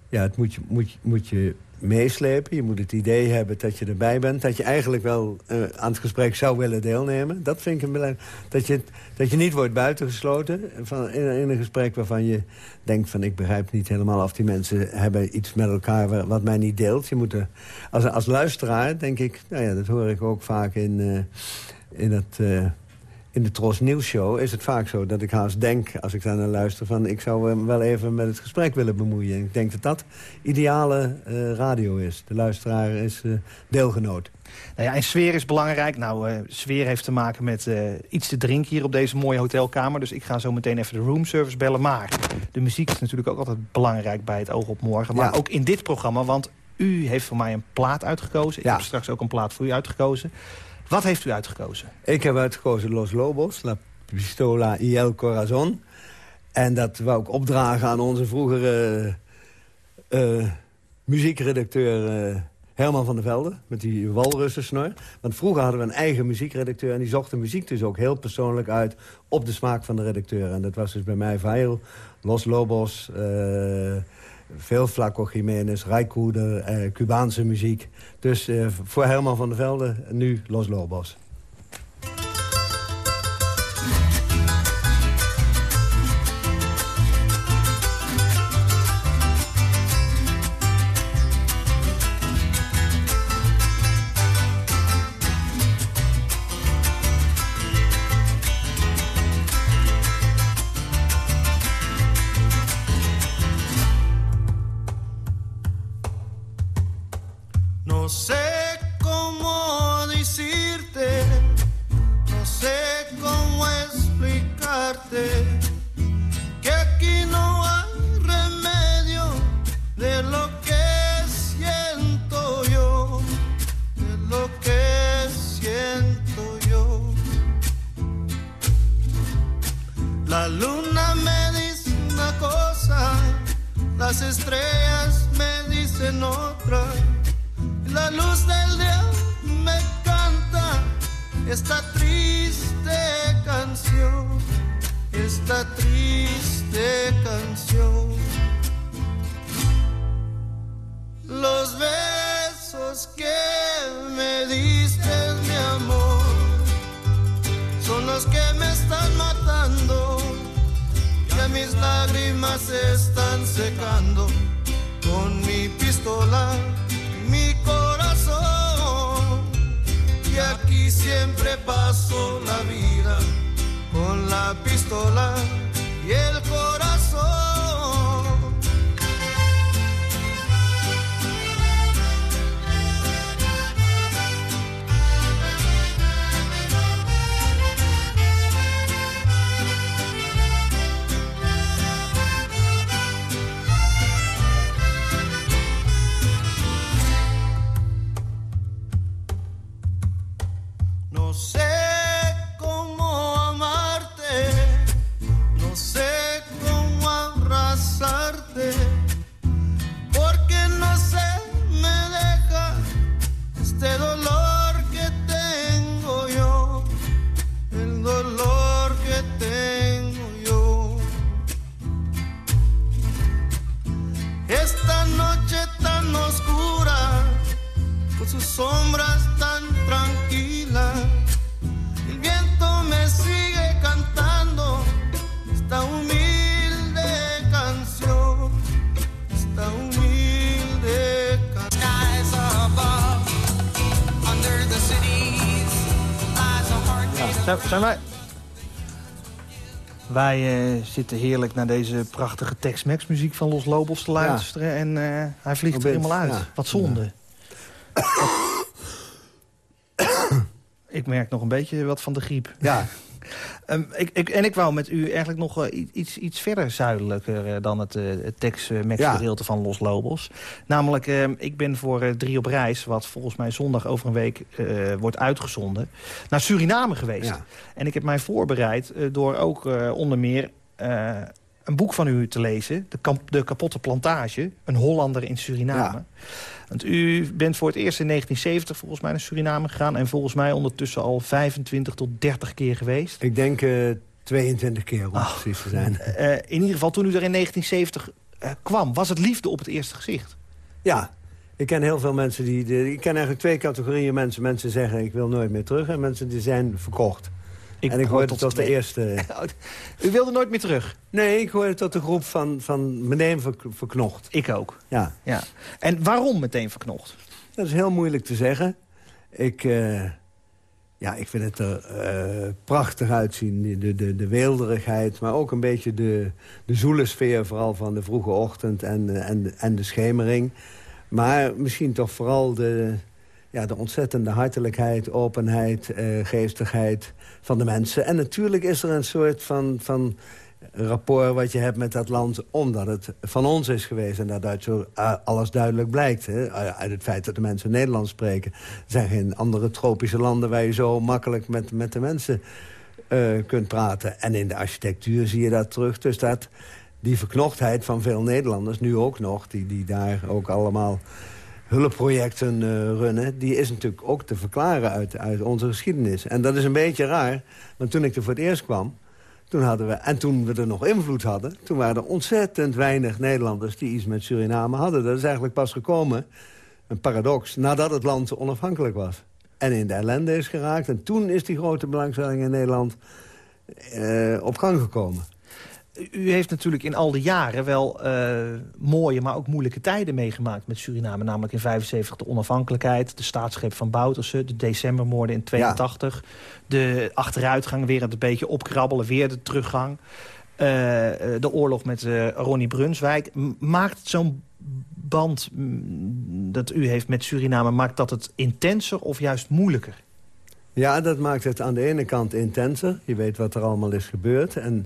Speaker 4: ja, het moet je, moet, moet je meeslepen. Je moet het idee hebben dat je erbij bent. Dat je eigenlijk wel uh, aan het gesprek zou willen deelnemen. Dat vind ik een belangrijk. Dat je, dat je niet wordt buitengesloten van, in, een gesprek waarvan je denkt van... ik begrijp niet helemaal of die mensen hebben iets met elkaar wat mij niet deelt. Je moet er, als, als luisteraar denk ik, nou ja, dat hoor ik ook vaak in, uh, in. Uh, in de Tros Nieuwsshow is het vaak zo dat ik haast denk... als ik daar naar luister, van ik zou hem wel even met het gesprek willen bemoeien. Ik denk dat dat ideale uh, radio is. De luisteraar is uh, deelgenoot.
Speaker 3: Nou ja, en sfeer is belangrijk. Nou, uh, sfeer heeft te maken met iets te drinken hier op deze mooie hotelkamer. Dus ik ga zo meteen even de roomservice bellen. Maar de muziek is natuurlijk ook altijd belangrijk bij het Oog op Morgen. Maar ja. ook in dit programma, want u heeft voor mij een plaat uitgekozen. Ik ja. heb straks ook een plaat voor u uitgekozen. Wat heeft u uitgekozen?
Speaker 4: Ik heb uitgekozen Los Lobos, La Pistola y el Corazon. En dat wou ik opdragen aan onze vroegere uh, muziekredacteur uh, Herman van der Velde. Met die walrussensnor. Want vroeger hadden we een eigen muziekredacteur... en die zocht de muziek dus ook heel persoonlijk uit... op de smaak van de redacteur. En dat was dus bij mij Vail, Los Lobos... Uh, veel Flaco Jiménez, Rijkoeder, eh, Cubaanse muziek. Dus eh, voor Herman van der Velde, nu Los Lobos.
Speaker 6: Se están secando con mi pistola
Speaker 7: mi corazón. Y aquí siempre paso la vida con la pistola
Speaker 3: Wij eh, zitten heerlijk naar deze prachtige Tex-Mex muziek van Los Lobos te luisteren. En eh, hij vliegt er helemaal uit.
Speaker 4: ja.
Speaker 3: Wat zonde. ik merk nog een beetje wat van de griep.
Speaker 4: Ja,
Speaker 3: Ehm, ik, ik, en ik wou met u eigenlijk nog eh, iets, iets verder zuidelijker eh, dan het, eh, het Tex-Mex
Speaker 4: Ja.
Speaker 3: gedeelte van Los Lobos. Namelijk, ehm, ik ben voor Drie op Reis, wat volgens mij zondag over een week wordt uitgezonden, naar Suriname geweest.
Speaker 4: Ja.
Speaker 3: En ik heb mij voorbereid door ook onder meer een boek van u te lezen. De, kamp, de kapotte plantage, een Hollander in Suriname.
Speaker 4: Ja.
Speaker 3: Want u bent voor het eerst in 1970 volgens mij naar Suriname gegaan... en volgens mij ondertussen al 25 tot 30 keer geweest.
Speaker 4: ik denk eh 22 keer om precies te zijn.
Speaker 3: Eh, in ieder geval, toen u er in 1970 eh, kwam, was het liefde op het eerste gezicht.
Speaker 4: Ja, ik ken heel veel mensen die... De, ik ken eigenlijk twee categorieën mensen. Mensen zeggen ik wil nooit meer terug en mensen die zijn verkocht. En ik
Speaker 3: hoor
Speaker 4: hoorde
Speaker 3: tot
Speaker 4: tot de eerste...
Speaker 3: U wilde nooit meer terug?
Speaker 4: Nee, ik hoorde tot de groep van, van meteen ver- verknocht.
Speaker 3: Ik ook,
Speaker 4: Ja,
Speaker 3: ja. En waarom meteen verknocht?
Speaker 4: dat is heel moeilijk te zeggen. Ik, eh, ja, ik vind het er eh, prachtig uitzien. De, de, de weelderigheid, maar ook een beetje de, de zoele sfeer... vooral van de vroege ochtend en, eh, en, en de schemering. Maar misschien toch vooral de, ja, de ontzettende hartelijkheid, openheid, geestigheid van de mensen. En natuurlijk is er een soort van, van rapport wat je hebt met dat land... omdat het van ons is geweest en dat uit zo eh, alles duidelijk blijkt. Hè? Uit het feit dat de mensen Nederlands spreken. Zijn geen andere tropische landen waar je zo makkelijk met, met de mensen eh, kunt praten. En in de architectuur zie je dat terug. Dus dat, die verknochtheid van veel Nederlanders, nu ook nog... die, die daar ook allemaal hulpprojecten eh, runnen... die is natuurlijk ook te verklaren uit, uit onze geschiedenis. En dat is een beetje raar, want toen ik er voor het eerst kwam... Toen hadden we, en toen we er nog invloed hadden... toen waren er ontzettend weinig Nederlanders die iets met Suriname hadden. Dat is eigenlijk pas gekomen, een paradox... nadat het land onafhankelijk was. En in de ellende is geraakt. En toen is die grote belangstelling in Nederland eh, op gang gekomen.
Speaker 3: U heeft natuurlijk in al die jaren wel eh, mooie, maar ook moeilijke tijden meegemaakt met Suriname. Namelijk in 75 de onafhankelijkheid, de staatsgreep van Bouterse, de decembermoorden in 82. De achteruitgang weer een beetje opkrabbelen, weer de teruggang. Eh, eh, de oorlog met eh, Ronnie Brunswijk. Maakt zo'n band dat u heeft met Suriname, maakt dat het intenser of juist moeilijker?
Speaker 4: Ja, dat maakt het aan de ene kant intenser. Je weet wat er allemaal is gebeurd. En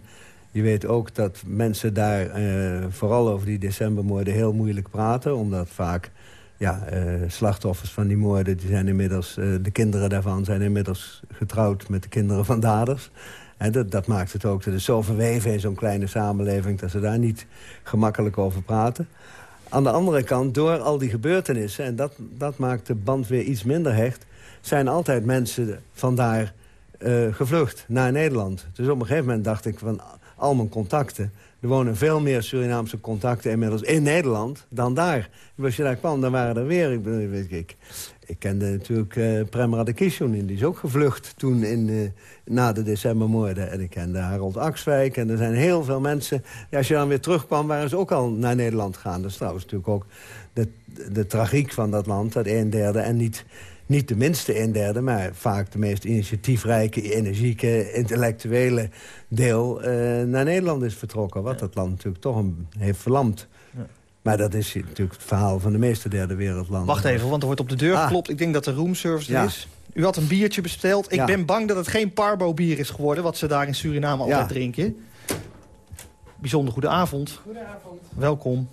Speaker 4: je weet ook dat mensen daar eh, vooral over die decembermoorden heel moeilijk praten. Omdat vaak ja, eh, slachtoffers van die moorden, die zijn inmiddels, eh, de kinderen daarvan zijn inmiddels getrouwd met de kinderen van daders. En dat, dat maakt het ook, dat zo verweven in zo'n kleine samenleving... dat ze daar niet gemakkelijk over praten. Aan de andere kant, door al die gebeurtenissen... en dat, dat maakt de band weer iets minder hecht... zijn altijd mensen vandaar eh, gevlucht naar Nederland. Dus op een gegeven moment dacht ik van al mijn contacten... er wonen veel meer Surinaamse contacten inmiddels in Nederland dan daar. Als je daar kwam, dan waren er weer... Ik, ik, ik kende natuurlijk uh, Prem Radakishun, die is ook gevlucht toen in, uh, na de decembermoorden. En ik kende Harold Axwijk en er zijn heel veel mensen... Ja, als je dan weer terugkwam, waren ze ook al naar Nederland gegaan. Dat is trouwens natuurlijk ook de, de tragiek van dat land, dat een derde... en niet, niet de minste een derde, maar vaak de meest initiatiefrijke... energieke, intellectuele deel uh, naar Nederland is vertrokken. Wat dat land natuurlijk toch een, heeft verlamd. Maar dat is natuurlijk het verhaal van de meeste derde wereldlanden.
Speaker 3: Wacht even, want er wordt op de deur
Speaker 4: Ah.
Speaker 3: geklopt. Ik denk dat de roomservice er
Speaker 4: Ja.
Speaker 3: is. U had een biertje besteld. Ik
Speaker 4: Ja.
Speaker 3: ben bang dat het geen Parbo bier is geworden... wat ze daar in Suriname altijd
Speaker 4: Ja.
Speaker 3: drinken. Bijzonder goede avond.
Speaker 8: Goedenavond.
Speaker 3: Welkom.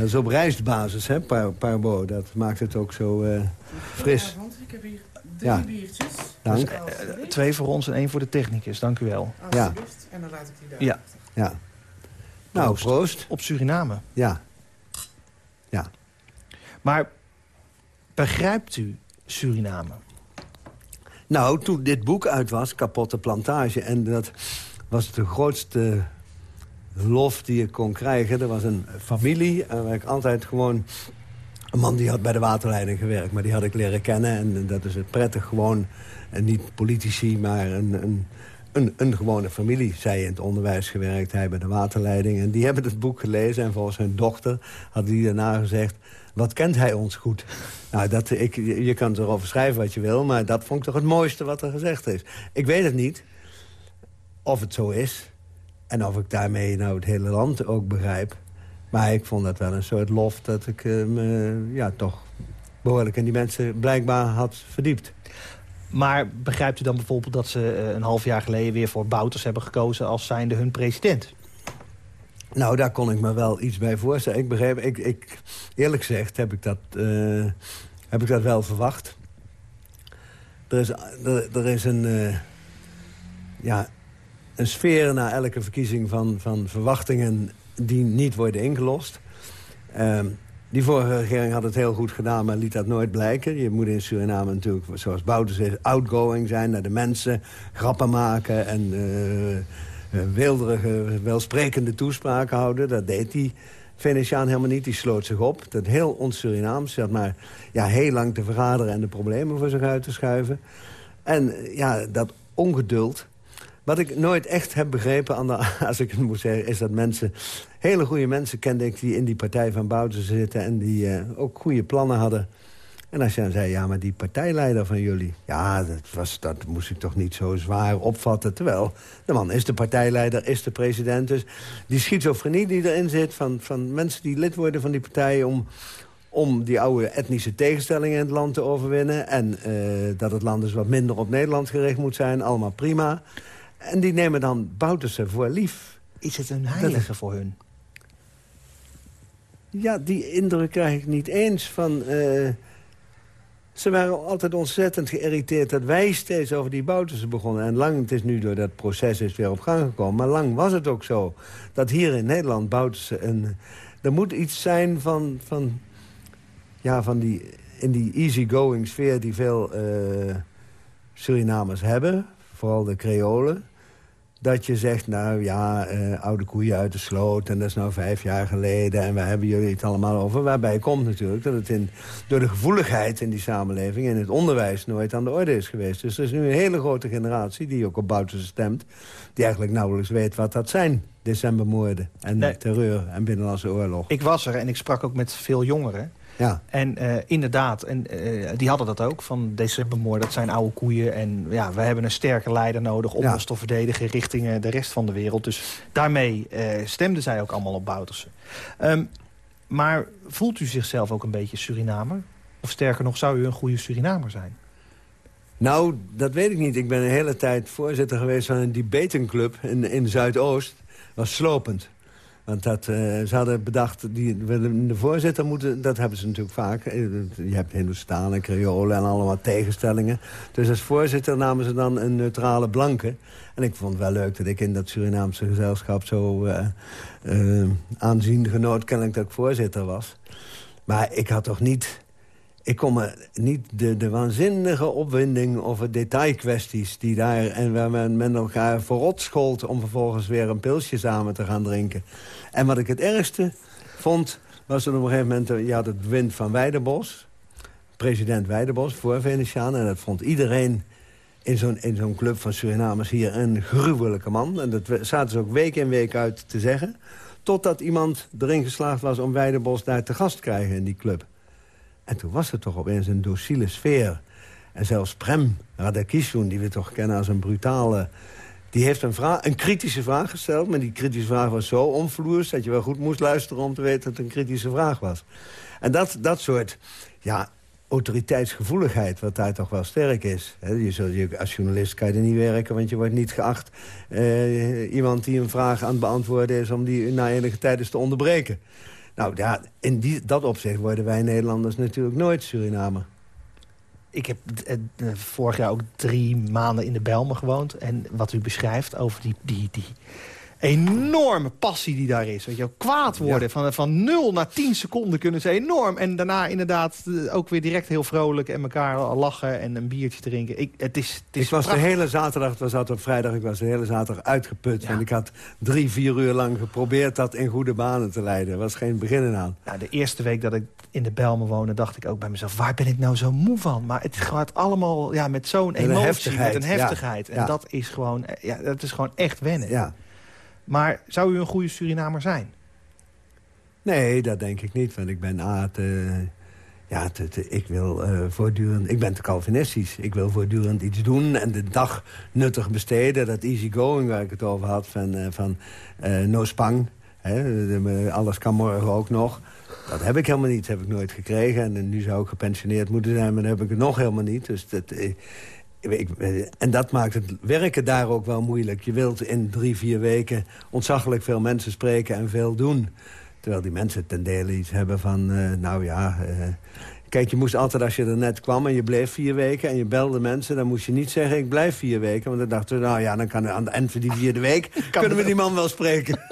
Speaker 4: Dat is op reisbasis, hè, Par- Parbo. Dat maakt het ook zo eh, fris.
Speaker 8: Ik heb hier drie
Speaker 4: Ja.
Speaker 8: biertjes.
Speaker 4: Dank.
Speaker 3: Eh, twee voor ons en één voor de technicus. Dank u wel.
Speaker 4: Ja.
Speaker 8: Alsjeblieft. En dan laat ik die daar.
Speaker 3: Ja.
Speaker 4: Ja. Nou,
Speaker 3: Proost.
Speaker 4: proost.
Speaker 3: Op Suriname.
Speaker 4: Ja.
Speaker 3: Maar begrijpt u Suriname?
Speaker 4: Nou, toen dit boek uit was, Kapotte Plantage... en dat was de grootste lof die ik kon krijgen. Er was een familie en waar ik altijd gewoon... Een man die had bij de waterleiding gewerkt, maar die had ik leren kennen. En dat is het prettig gewoon, en niet politici, maar een, een, een, een gewone familie. Zij in het onderwijs gewerkt, hij bij de waterleiding. En die hebben het boek gelezen en volgens hun dochter had die daarna gezegd... wat kent hij ons goed? Nou, dat, ik, je kan erover schrijven wat je wil, maar dat vond ik toch het mooiste wat er gezegd is. Ik weet het niet of het zo is en of ik daarmee nou het hele land ook begrijp. Maar ik vond dat wel een soort lof dat ik eh, me ja, toch behoorlijk in die mensen blijkbaar had verdiept.
Speaker 3: Maar begrijpt u dan bijvoorbeeld dat ze eh, een half jaar geleden... weer voor Bouters hebben gekozen als zijnde hun president?
Speaker 4: Nou, daar kon ik me wel iets bij voorstellen. Ik begreep, ik, ik, eerlijk gezegd heb ik dat, eh, heb ik dat wel verwacht. Er is, er, er is een, ja, een sfeer na elke verkiezing van, van verwachtingen die niet worden ingelost. Ehm, die vorige regering had het heel goed gedaan, maar liet dat nooit blijken. Je moet in Suriname natuurlijk, zoals Bouters is, outgoing zijn naar de mensen. Grappen maken en eh, eh, weelderige, welsprekende toespraken houden. Dat deed die Venetiaan helemaal niet. Die sloot zich op. Dat heel on-Surinaams. Hij had maar ja, heel lang te vergaderen en de problemen voor zich uit te schuiven. En ja, dat ongeduld... Wat ik nooit echt heb begrepen, als ik het moet zeggen... is dat mensen, hele goede mensen kende ik... die in die partij van Bouten zitten en die eh, ook goede plannen hadden. En als je dan zei, ja, maar die partijleider van jullie... ja, dat, was, dat moest ik toch niet zo zwaar opvatten. Terwijl, de man is de partijleider, is de president. Dus die schizofrenie die erin zit... van, van mensen die lid worden van die partij... om, om die oude etnische tegenstellingen in het land te overwinnen... en eh, dat het land dus wat minder op Nederland gericht moet zijn, allemaal prima... En die nemen dan Bouterse voor lief.
Speaker 3: Is het een heilige voor hun?
Speaker 4: Ja, die indruk krijg ik niet eens van... eh, ze waren altijd ontzettend geïrriteerd dat wij steeds over die Bouterse begonnen. En lang, het is nu door dat proces is weer op gang gekomen... maar lang was het ook zo dat hier in Nederland Bouterse... Een, er moet iets zijn van, van, ja, van die, in die easygoing sfeer die veel eh, Surinamers hebben. Vooral de Creolen. Dat je zegt, nou ja, eh, oude koeien uit de sloot... en dat is nou vijf jaar geleden en waar hebben jullie het allemaal over? Waarbij komt natuurlijk dat het in, door de gevoeligheid in die samenleving... in het onderwijs nooit aan de orde is geweest. Dus er is nu een hele grote generatie die ook op Bouterse stemt... die eigenlijk nauwelijks weet wat dat zijn, decembermoorden... en
Speaker 3: Nee.
Speaker 4: terreur en binnenlandse oorlog.
Speaker 3: Ik was er en ik sprak ook met veel jongeren.
Speaker 4: Ja,
Speaker 3: En eh, inderdaad, en, eh, die hadden dat ook, van decembermoord, dat zijn oude koeien. En ja, we hebben een sterke leider nodig om
Speaker 4: Ja.
Speaker 3: ons te verdedigen richting eh, de rest van de wereld. Dus daarmee stemden zij ook allemaal op Bouterse. Ehm, maar voelt u zichzelf ook een beetje Surinamer? Of sterker nog, zou u een goede Surinamer zijn?
Speaker 4: Nou, dat weet ik niet. Ik ben een hele tijd voorzitter geweest van een debatenclub in, in Zuidoost. was slopend. Want dat, eh, ze hadden bedacht, die, de voorzitter moeten, dat hebben ze natuurlijk vaak. eh, Je hebt Hindoestaan en Creolen en allemaal tegenstellingen. Dus als voorzitter namen ze dan een neutrale blanke. En ik vond het wel leuk dat ik in dat Surinaamse gezelschap zo eh eh, aanziende genoot kennelijk dat ik voorzitter was. Maar ik had toch niet... Ik kon me niet de, de waanzinnige opwinding over detailkwesties... die daar en waar men met elkaar verrot schold... om vervolgens weer een pilsje samen te gaan drinken. En wat ik het ergste vond, was er op een gegeven moment... eh, je had het wind van Weidenbos. President Weidenbos voor Venetiaan. En dat vond iedereen in zo'n zo'n club van Surinamers hier een gruwelijke man. En dat zaten ze ook week in week uit te zeggen. Totdat iemand erin geslaagd was om Weidenbos daar te gast te krijgen in die club. En toen was het toch opeens een docile sfeer. En zelfs Prem Radakishun, die we toch kennen als een brutale... die heeft een, vraag, een kritische vraag gesteld... maar die kritische vraag was zo onvloers... dat je wel goed moest luisteren om te weten dat het een kritische vraag was. En dat, dat soort ja, autoriteitsgevoeligheid, wat daar toch wel sterk is. Je je, als journalist kan je er niet werken, want je wordt niet geacht... eh, iemand die een vraag aan het beantwoorden is... om die na enige tijd eens te onderbreken. Nou ja, in die, dat opzicht worden wij Nederlanders natuurlijk nooit Surinamer.
Speaker 3: Ik heb eh, vorig jaar ook drie maanden in de Belmen gewoond. En wat u beschrijft over die, die, die enorme passie die daar is. Weet je, kwaad worden. Van, van 0 naar 10 seconden kunnen ze enorm. En daarna inderdaad eh, ook weer direct heel vrolijk... en elkaar lachen en een biertje drinken. Ik, het is, het is
Speaker 4: Ik was de hele zaterdag, het was altijd op vrijdag... ik was de hele zaterdag uitgeput. Want ik had drie, vier uur lang geprobeerd dat in goede banen te leiden. Er was geen beginnen aan.
Speaker 3: Nou, de eerste week dat ik in de Belmen woonde, dacht ik ook bij mezelf... waar ben ik nou zo moe van? Maar het gaat allemaal ja, met zo'n emotie, met een
Speaker 4: ja.
Speaker 3: heftigheid. En dat is gewoon, eh, ja, dat is gewoon echt wennen.
Speaker 4: Ja.
Speaker 3: Maar zou u een goede Surinamer zijn?
Speaker 4: Nee, dat denk ik niet. Want ik ben A, te, ja, te, te- ik wil eh, voortdurend... Ik ben te Calvinistisch. Ik wil voortdurend iets doen en de dag nuttig besteden. Dat easygoing waar ik het over had, van, eh, van eh, no spang. Hè, alles kan morgen ook nog. Dat heb ik helemaal niet, dat heb ik nooit gekregen. En nu zou ik gepensioneerd moeten zijn, maar dan heb ik het nog helemaal niet. Dus dat... eh, ik, en dat maakt het werken daar ook wel moeilijk. Je wilt in drie, vier weken ontzaglijk veel mensen spreken en veel doen. Terwijl die mensen ten dele iets hebben van, eh, nou ja... eh, kijk, je moest altijd als je er net kwam en je bleef vier weken... en je belde mensen, dan moest je niet zeggen ik blijf vier weken. Want dan dachten we, nou ja, dan kan aan het eind van die vierde week... kunnen we die man wel spreken.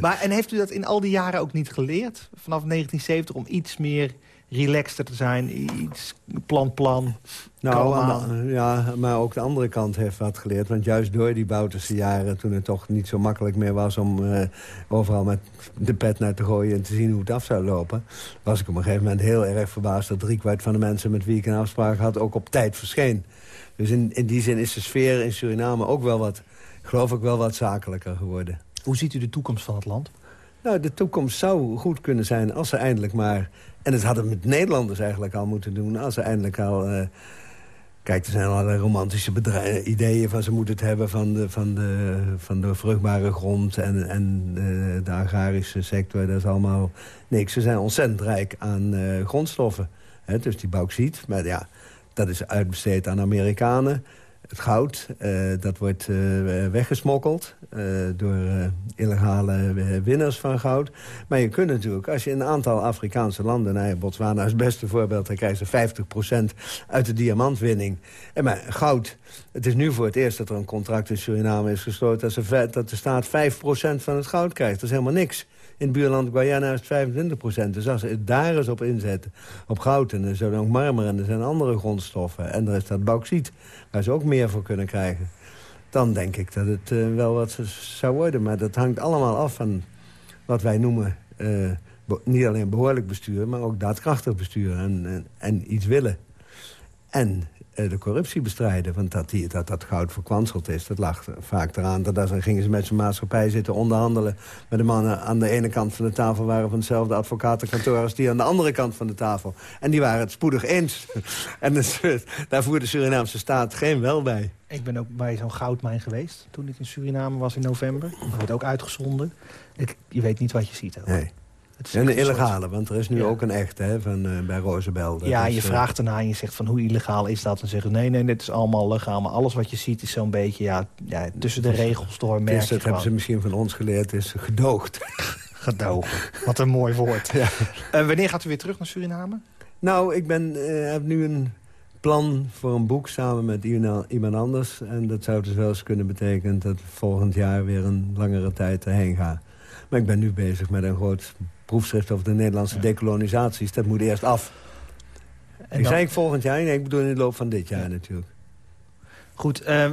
Speaker 3: Maar, en heeft u dat in al die jaren ook niet geleerd? Vanaf 1970 om iets meer relaxter te zijn, iets plan-plan.
Speaker 4: Nou,
Speaker 3: kalm
Speaker 4: aan de- ja, maar ook de andere kant heeft wat geleerd. Want juist door die Bouterse jaren, toen het toch niet zo makkelijk meer was... om eh, overal met de pet naar te gooien en te zien hoe het af zou lopen... was ik op een gegeven moment heel erg verbaasd... dat driekwart van de mensen met wie ik een afspraak had ook op tijd verscheen. Dus in, in die zin is de sfeer in Suriname ook wel wat, geloof ik, wel wat zakelijker geworden.
Speaker 3: Hoe ziet u de toekomst van het land?
Speaker 4: Nou, de toekomst zou goed kunnen zijn als ze eindelijk maar... en dat hadden met Nederlanders eigenlijk al moeten doen... als ze eindelijk al... eh, kijk, er zijn allerlei romantische ideeën van ze moeten het hebben... van de, van de, van de vruchtbare grond en, en eh, de agrarische sector. Dat is allemaal niks. Ze zijn ontzettend rijk aan eh, grondstoffen. Hè, dus die bauxiet, maar ja, dat is uitbesteed aan Amerikanen. Het goud, eh, dat wordt eh, weggesmokkeld eh, door illegale winners van goud. Maar je kunt natuurlijk, als je in een aantal Afrikaanse landen... Nou Botswana is het beste voorbeeld, dan krijgen ze 50% uit de diamantwinning. En maar goud, het is nu voor het eerst dat er een contract in Suriname is gesloten... dat, ze, dat de staat 5% van het goud krijgt. Dat is helemaal niks. In buurland Guyana is het 25% Dus als ze het daar eens op inzetten, op goud... en er zijn ook marmer en er zijn andere grondstoffen... en er is dat bauxiet, waar ze ook meer voor kunnen krijgen... dan denk ik dat het eh, wel wat zou worden. Maar dat hangt allemaal af van wat wij noemen... eh, niet alleen behoorlijk bestuur, maar ook daadkrachtig bestuur... en, en, en iets willen. En de corruptie bestrijden. Want dat, die, dat dat goud verkwanseld is, dat lag vaak eraan. Dat, dan gingen ze met zijn maatschappij zitten onderhandelen... met de mannen aan de ene kant van de tafel... waren van hetzelfde advocatenkantoor als die aan de andere kant van de tafel. En die waren het spoedig eens. en dus, eh, daar voerde de Surinaamse staat geen wel bij.
Speaker 3: Ik ben ook bij zo'n goudmijn geweest toen ik in Suriname was in november. Dat wordt ook uitgezonden. Ik, je weet niet wat je ziet. Ook.
Speaker 4: Nee. En de
Speaker 3: soort-
Speaker 4: illegale, want er is nu
Speaker 3: Ja.
Speaker 4: ook een echte hè, van, eh, bij Roosebel. Dat
Speaker 3: Ja,
Speaker 4: is,
Speaker 3: je
Speaker 4: eh,
Speaker 3: vraagt ernaar en je zegt van hoe illegaal is dat? En zeggen nee, nee, dit is allemaal legaal. Maar alles wat je ziet is zo'n beetje ja, ja, tussen de regels door merk
Speaker 4: dat hebben ze misschien van ons geleerd, is gedoogd.
Speaker 3: gedogen. Wat een mooi woord.
Speaker 4: Ja.
Speaker 3: Eh, wanneer gaat u weer terug naar Suriname?
Speaker 4: Nou, ik ben, heb nu een plan voor een boek samen met iemand iemand anders. En dat zou dus wel eens kunnen betekenen dat volgend jaar weer een langere tijd erheen ga. Maar ik ben nu bezig met een groot proefschrift over de Nederlandse decolonisaties. Dat moet eerst af.
Speaker 3: En
Speaker 4: ik zei ik volgend jaar? Nee, ik bedoel in de loop van dit jaar natuurlijk.
Speaker 3: Goed, eh,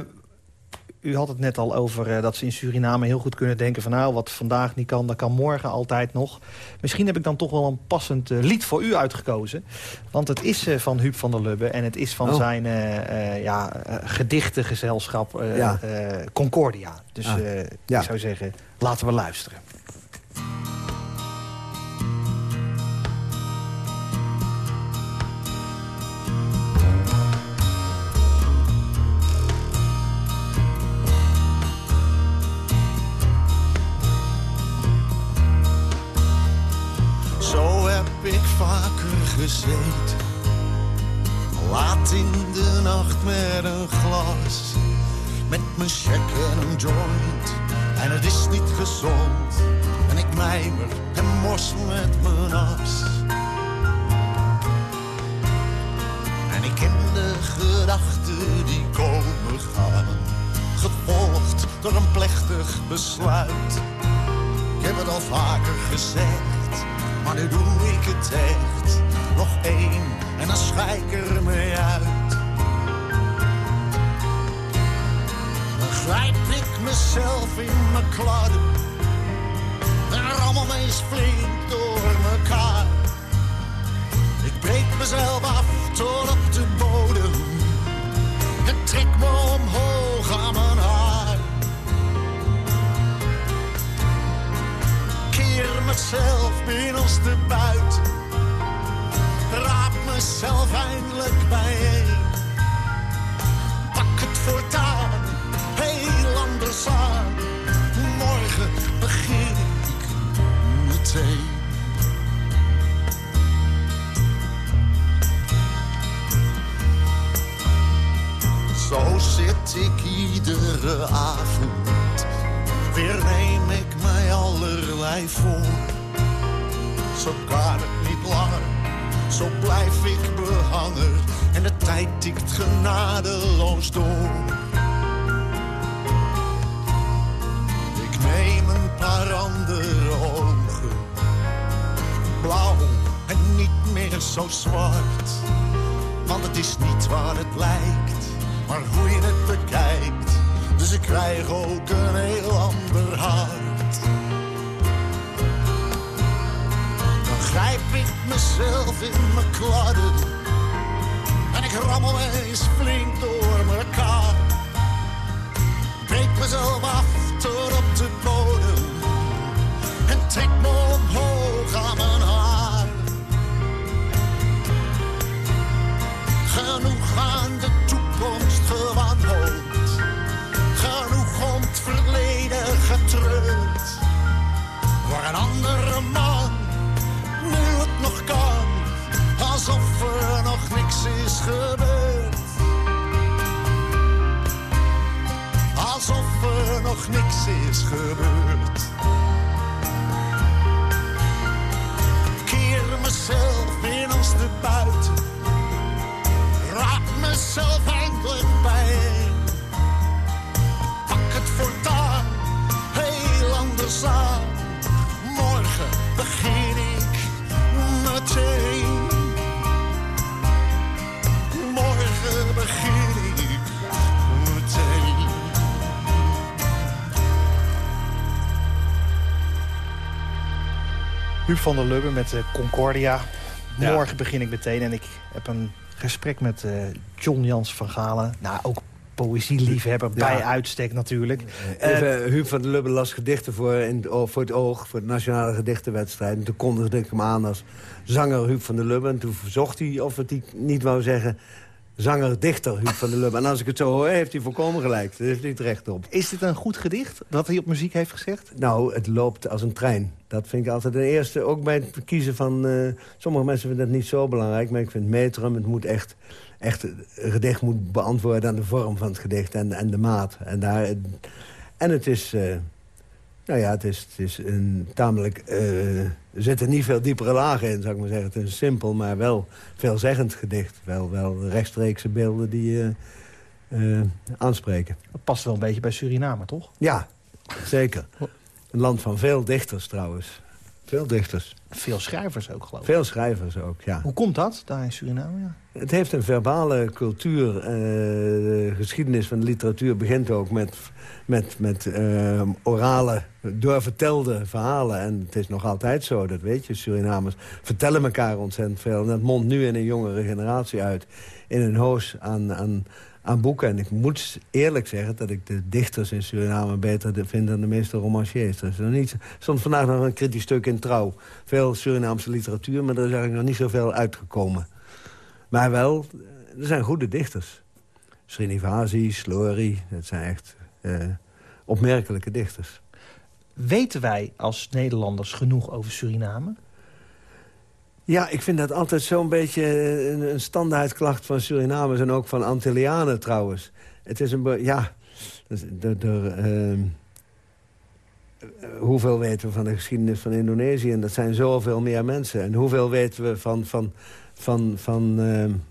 Speaker 3: u had het net al over eh, dat ze in Suriname heel goed kunnen denken... van nou, wat vandaag niet kan, dat kan morgen altijd nog. Misschien heb ik dan toch wel een passend eh, lied voor u uitgekozen. Want het is eh, van Huub van der Lubbe en het is van
Speaker 4: Oh.
Speaker 3: zijn ja, gedichtengezelschap
Speaker 4: Ja.
Speaker 3: Concordia. Dus
Speaker 4: Ah, ja.
Speaker 3: ik zou zeggen, laten we luisteren.
Speaker 6: Laat in de nacht met een glas. Met mijn check en een joint. En het is niet gezond. En ik mijmer en mors met mijn as. En ik ken de gedachten die komen gaan. Gevolgd door een plechtig besluit. Ik heb het al vaker gezegd, maar nu doe ik het echt. Nog één en dan schijk er mee uit. Dan grijp ik mezelf in mijn kladden. En rammel me eens flink door mekaar. Ik breek mezelf af tot op de bodem. En trek me omhoog aan mijn haar. keer mezelf binnenste buiten. Mezelf eindelijk bijeen. Pak het voortaan, heel anders aan. Morgen begin ik meteen. Zo zit ik iedere avond Weer neem ik mij allerlei voor. Zo kan het niet langer, zo blijf ik behangen. En de tijd tikt genadeloos door. Ik neem een paar andere ogen. Blauw en niet meer zo zwart. Want het is niet waar het lijkt, maar hoe je het bekijkt. Dus ik krijg ook een heel ander hart. Grijp ik mezelf in mijn kladden. En ik rammel eens flink door mekaar. Breek mezelf af tot op de bodem. En trek me omhoog aan mijn haar. Genoeg aan de toekomst gewanhoop genoeg om het verleden getreurd. Waar een andere man gebeurd. Alsof er nog niks is gebeurd. Keer mezelf binnenste buiten, raap mezelf eindelijk bijeen pak het voortaan heel anders aan.
Speaker 3: Huub van der Lubbe met eh, Concordia.
Speaker 4: Ja.
Speaker 3: Morgen begin ik meteen en ik heb een gesprek met eh, John Jans van Galen. Nou, ook poëzieliefhebber
Speaker 4: Ja.
Speaker 3: bij uitstek natuurlijk.
Speaker 4: Even, Huub van der Lubbe las gedichten voor, in het oog- voor het oog... voor de Nationale Gedichtenwedstrijd. En toen kondigde ik hem aan als zanger Huub van der Lubbe. En toen verzocht hij of het hij niet wou zeggen... zanger-dichter Huub van der Lubbe. En als ik het zo hoor, heeft hij volkomen gelijk. Daar heeft hij het recht op.
Speaker 3: Is dit een goed gedicht dat hij op muziek heeft gezegd?
Speaker 4: Nou, het loopt als een trein. Dat vind ik altijd de eerste. Ook bij het kiezen van... eh, sommige mensen vinden dat niet zo belangrijk. Maar ik vind metrum, het moet echt... echt een gedicht moet beantwoorden aan de vorm van het gedicht en, en de maat. En, daar, en het is... eh, nou ja, het is, het is een tamelijk... eh, er zitten niet veel diepere lagen in, zou ik maar zeggen. Het is een simpel, maar wel veelzeggend gedicht. Wel, wel rechtstreekse beelden die eh, eh, aanspreken.
Speaker 3: Dat past wel een beetje bij Suriname, toch?
Speaker 4: Ja, zeker. Een land van veel dichters trouwens. Veel dichters.
Speaker 3: Veel schrijvers ook, geloof ik.
Speaker 4: Veel schrijvers ook, ja.
Speaker 3: Hoe komt dat daar in Suriname? Ja.
Speaker 4: Het heeft een verbale cultuur. Eh, de geschiedenis van de literatuur begint ook met, met, met eh, orale, doorvertelde verhalen. En het is nog altijd zo, dat weet je. Surinamers vertellen elkaar ontzettend veel. En dat mondt nu in een jongere generatie uit. In een hoos aan, aan, aan boeken. En ik moet eerlijk zeggen dat ik de dichters in Suriname beter vind dan de meeste romanciers. Er is nog niet, stond vandaag nog een kritisch stuk in Trouw. Veel Surinaamse literatuur, maar er is eigenlijk nog niet zoveel uitgekomen. Maar wel, er zijn goede dichters. Srinivasi, Slori, dat zijn echt eh, opmerkelijke dichters.
Speaker 3: Weten wij als Nederlanders genoeg over Suriname?
Speaker 4: Ja, ik vind dat altijd zo'n beetje een, een standaardklacht van Surinamers... en ook van Antillianen trouwens. Het is een... Ja, dus de, de, ehm, eh, hoeveel weten we van de geschiedenis van Indonesië? En dat zijn zoveel meer mensen. En hoeveel weten we van, van, van, van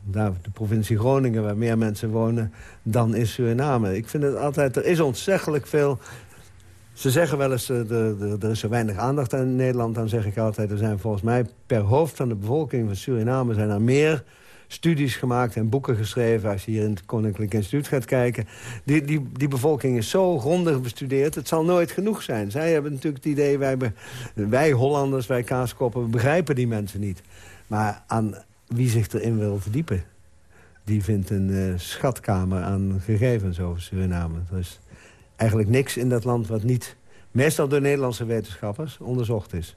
Speaker 4: nou, de provincie Groningen... waar meer mensen wonen dan in Suriname? Ik vind het altijd... Er is ontzettelijk veel... Ze zeggen wel eens, eh, er, is zo weinig aandacht aan Nederland. Dan zeg ik altijd, er zijn volgens mij per hoofd van de bevolking van Suriname... zijn er meer studies gemaakt en boeken geschreven... als je hier in het Koninklijk Instituut gaat kijken. Die, die, die bevolking is zo grondig bestudeerd, het zal nooit genoeg zijn. Zij hebben natuurlijk het idee, wij, wij Hollanders, wij kaaskoppen... we begrijpen die mensen niet. Maar aan wie zich erin wil verdiepen... die vindt een eh, schatkamer aan gegevens over Suriname. Is eigenlijk niks in dat land wat niet... meestal door Nederlandse wetenschappers onderzocht is.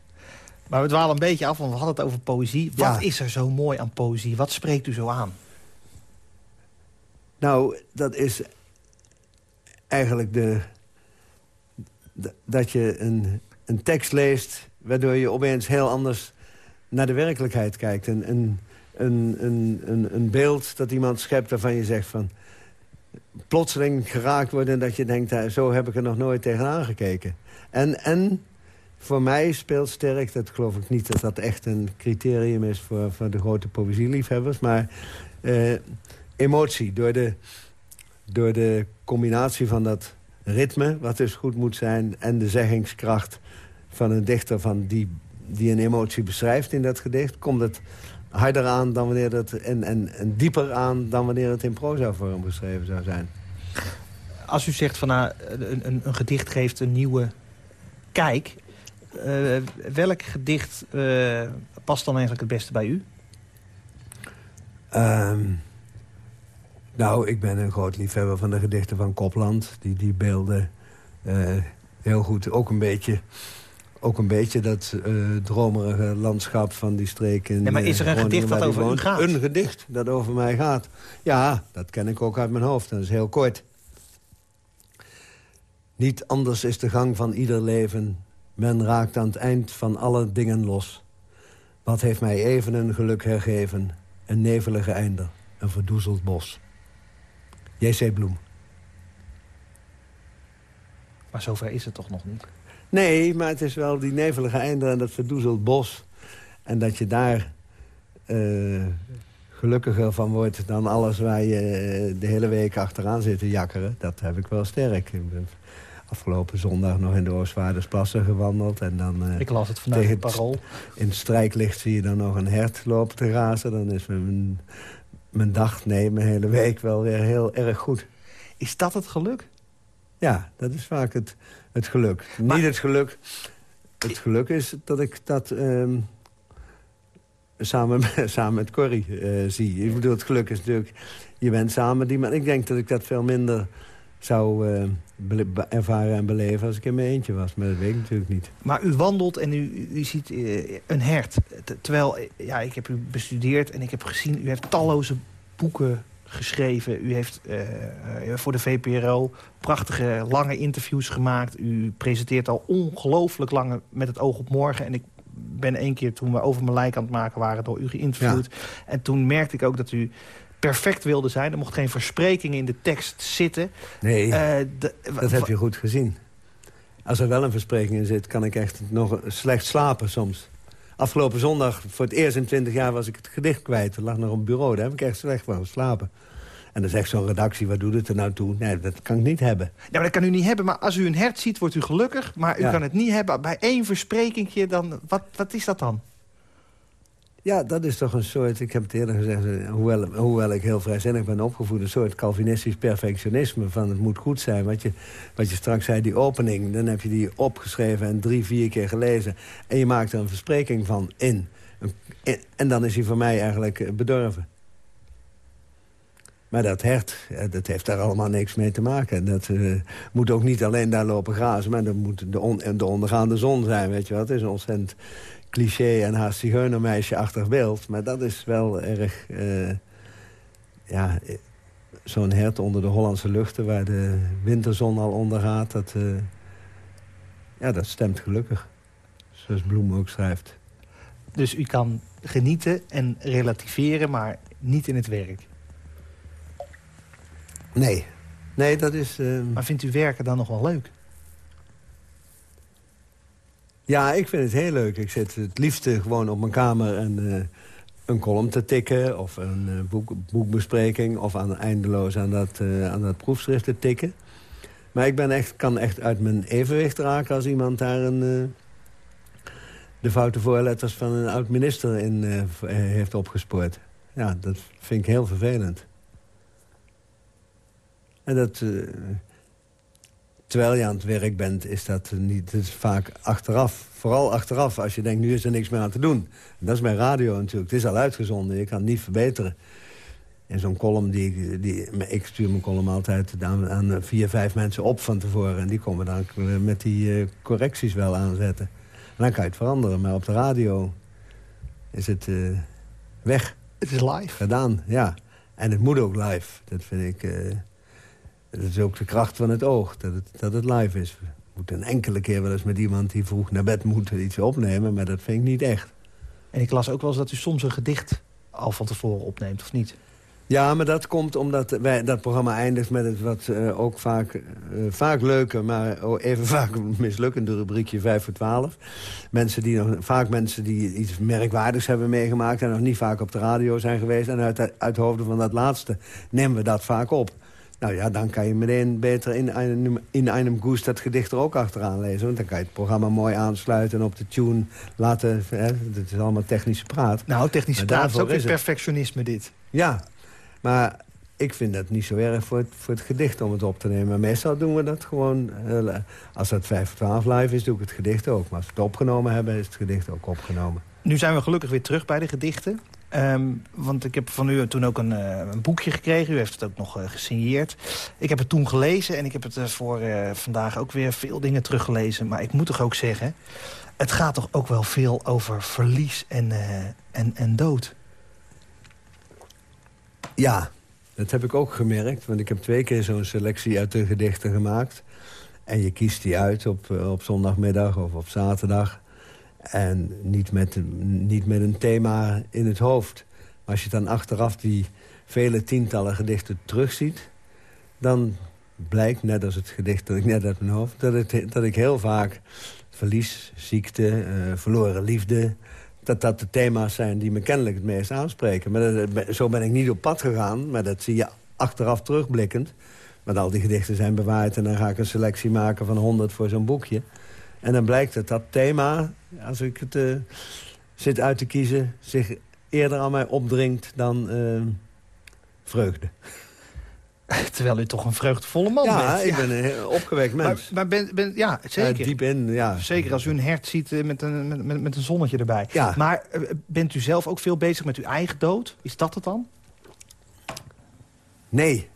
Speaker 3: Maar we dwalen een beetje af, want we hadden het over poëzie. Wat
Speaker 4: Ja.
Speaker 3: is er zo mooi aan poëzie? Wat spreekt u zo aan?
Speaker 4: Nou, dat is eigenlijk de, dat je een, een tekst leest... waardoor je opeens heel anders naar de werkelijkheid kijkt. Een, een, een, een, een beeld dat iemand schept waarvan je zegt van... plotseling geraakt worden dat je denkt... "Ah, zo heb ik er nog nooit tegenaan gekeken. En, en voor mij speelt sterk, dat geloof ik niet dat dat echt een criterium is... voor, voor de grote poëzieliefhebbers, maar eh, emotie. Door de, door de combinatie van dat ritme, wat dus goed moet zijn... en de zeggingskracht van een dichter van die, die een emotie beschrijft in dat gedicht... komt het harder aan dan wanneer het, en, en, en dieper aan dan wanneer het in proza-vorm geschreven zou zijn.
Speaker 3: Als u zegt van nou, een, een, een gedicht geeft een nieuwe kijk... eh, welk gedicht eh, past dan eigenlijk het beste bij u?
Speaker 4: Ehm, nou, ik ben een groot liefhebber van de gedichten van Kopland. Die, die beelden eh, heel goed. Ook een beetje, ook een beetje dat eh, dromerige landschap van die streek. In,
Speaker 3: Nee, maar is er
Speaker 4: eh,
Speaker 3: een gedicht
Speaker 4: Groningen waar
Speaker 3: over u gaat?
Speaker 4: Een gedicht dat over mij gaat. Ja, dat ken ik ook uit mijn hoofd. Dat is heel kort. Niet anders is de gang van ieder leven. Men raakt aan het eind van alle dingen los. Wat heeft mij even een geluk hergeven? Een nevelige einder, een verdoezeld bos. J.C. Bloem.
Speaker 3: Maar zover is het toch nog niet?
Speaker 4: Nee, maar het is wel die nevelige einder en dat verdoezeld bos. En dat je daar eh, gelukkiger van wordt dan alles waar je eh, de hele week achteraan zit te jakkeren. Dat heb ik wel sterk. Ik ben afgelopen zondag nog in de Oostvaardersplassen gewandeld. En dan eh,
Speaker 3: Ik las het vandaag in
Speaker 4: tegen
Speaker 3: het Parool.
Speaker 4: in het strijklicht zie je dan nog een hert lopen te razen. Dan is mijn, mijn dag, nee, mijn hele week wel weer heel erg goed.
Speaker 3: Is dat het geluk?
Speaker 4: Ja, dat is vaak het, het geluk.
Speaker 3: Maar-
Speaker 4: Niet het geluk. Het geluk is dat ik dat ehm, samen, samen met Corrie eh, zie. Ik bedoel, het geluk is natuurlijk... Je bent samen die... Maar ik denk dat ik dat veel minder zou eh, be- ervaren en beleven... als ik in mijn eentje was. Maar dat weet ik natuurlijk niet.
Speaker 3: Maar u wandelt en u, u ziet eh, een hert. Terwijl, eh, ja, ik heb u bestudeerd en ik heb gezien... u heeft talloze boeken geschreven. U heeft eh, eh, voor de VPRO prachtige lange interviews gemaakt. U presenteert al ongelooflijk lang met het oog op morgen. En ik ben één keer toen we over mijn lijk aan het maken waren... door u geïnterviewd. En toen merkte ik ook dat u perfect wilde zijn. Er mocht geen verspreking in de tekst zitten.
Speaker 4: Nee,
Speaker 3: Eh,
Speaker 4: dat heb je goed gezien. Als er wel een verspreking in zit, kan ik echt nog slecht slapen soms. Afgelopen zondag, voor het eerst in twintig jaar, was ik het gedicht kwijt. Het lag nog op het bureau, daar heb ik echt slecht van geslapen. En dan zegt zo'n redactie, wat doet het er nou toe? Nee, dat kan ik niet hebben.
Speaker 3: Ja, maar dat kan u niet hebben. Maar als u een hert ziet, wordt u gelukkig. Maar u
Speaker 4: Ja.
Speaker 3: kan het niet hebben bij één versprekingje. Dan, wat, wat is dat dan?
Speaker 4: Ja, dat is toch een soort, ik heb het eerder gezegd... eh, hoewel, hoewel ik heel vrijzinnig ben opgevoed... een soort Calvinistisch perfectionisme van het moet goed zijn. Wat je, wat je straks zei, die opening, dan heb je die opgeschreven... en drie, vier keer gelezen. En je maakt er een verspreking van in. En dan is hij voor mij eigenlijk eh, bedorven. Maar dat hert, eh, dat heeft daar allemaal niks mee te maken. Dat moet ook niet alleen daar lopen grazen... maar dat moet de, on- de ondergaande zon zijn, weet je wat? Het is ontzettend cliché en haast zigeunermeisje-achtig beeld. Maar dat is wel erg... eh, ja, zo'n hert onder de Hollandse luchten... waar de winterzon al ondergaat, dat, eh, ja, dat stemt gelukkig. Zoals Bloem ook schrijft.
Speaker 3: Dus u kan genieten en relativeren, maar niet in het werk.
Speaker 4: Nee, nee, dat is... eh,
Speaker 3: Maar vindt u werken dan nog wel leuk?
Speaker 4: Ja, ik vind het heel leuk. Ik zit het liefste gewoon op mijn kamer en eh, een column te tikken... of een eh, boek, boekbespreking of aan, eindeloos aan dat, eh, aan dat proefschrift te tikken. Maar ik ben echt, kan echt uit mijn evenwicht raken als iemand daar een, de foute voorletters van een oud-minister in heeft opgespoord. Ja, dat vind ik heel vervelend. En dat... terwijl je aan het werk bent, is dat niet. Het is vaak achteraf. Vooral achteraf, als je denkt, nu is er niks meer aan te doen. En dat is bij radio natuurlijk. Het is al uitgezonden, je kan het niet verbeteren. In zo'n column, die, ik- die, ik stuur mijn column altijd aan, aan vier, vijf mensen op van tevoren. En die komen dan met die eh, correcties wel aanzetten. En dan kan je het veranderen. Maar op de radio is het eh, weg,
Speaker 3: Het is live.
Speaker 4: gedaan, ja. En het moet ook live. Dat vind ik... eh, dat is ook de kracht van het oog, dat het, dat het live is. We moeten een enkele keer wel eens met iemand die vroeg naar bed moet iets opnemen... maar dat vind ik niet echt.
Speaker 3: En ik las ook wel eens dat u soms een gedicht al van tevoren opneemt, of niet?
Speaker 4: Ja, maar dat komt omdat wij, dat programma eindigt met het wat eh, ook vaak, eh, vaak leuke... maar even vaak mislukkende rubriekje 5 voor 12. Mensen die nog, vaak mensen die iets merkwaardigs hebben meegemaakt... en nog niet vaak op de radio zijn geweest. En uit, uit hoofden van dat laatste nemen we dat vaak op. Nou ja, dan kan je meteen beter in einem, in einem Goes dat gedicht er ook achteraan lezen. Want dan kan je het programma mooi aansluiten en op de tune laten... Hè, het is allemaal technische praat.
Speaker 3: Nou, technisch
Speaker 4: Maar
Speaker 3: praat is ook weer perfectionisme dit.
Speaker 4: Ja, maar ik vind dat niet zo erg voor het, voor het gedicht om het op te nemen. Maar meestal doen we dat gewoon... eh, als dat 5 voor 12 live is, doe ik het gedicht ook. Maar als we het opgenomen hebben, is het gedicht ook opgenomen.
Speaker 3: Nu zijn we gelukkig weer terug bij de gedichten. Ehm, want ik heb van u toen ook een, eh, een boekje gekregen. U heeft het ook nog eh, gesigneerd. Ik heb het toen gelezen en ik heb het eh, voor vandaag ook weer veel dingen teruggelezen. Maar ik moet toch ook zeggen, het gaat toch ook wel veel over verlies en, en, en dood.
Speaker 4: Ja, dat heb ik ook gemerkt. Want ik heb twee keer zo'n selectie uit de gedichten gemaakt. En je kiest die uit op, op zondagmiddag of op zaterdag. En niet met, niet met een thema in het hoofd. Maar als je dan achteraf die vele tientallen gedichten terugziet... dan blijkt, net als het gedicht dat ik net uit mijn hoofd... dat, ik heel vaak verlies, ziekte, eh, verloren liefde... dat dat de thema's zijn die me kennelijk het meest aanspreken. Maar dat- zo ben ik niet op pad gegaan, maar dat zie je achteraf terugblikkend. Want al die gedichten zijn bewaard en dan ga ik een selectie maken van 100 voor zo'n boekje. En dan blijkt dat dat thema, als ik het eh, zit uit te kiezen... zich eerder aan mij opdringt dan eh, vreugde.
Speaker 3: Terwijl u toch een vreugdevolle man
Speaker 4: ja,
Speaker 3: bent.
Speaker 4: ik ben een opgewekt mens.
Speaker 3: maar ben, ben, ja, zeker.
Speaker 4: Diep in, ja.
Speaker 3: Zeker als u een hert ziet eh, met een, met, met, met een zonnetje erbij.
Speaker 4: Ja.
Speaker 3: Maar eh, bent u zelf ook veel bezig met uw eigen dood? Is dat het dan?
Speaker 4: Nee.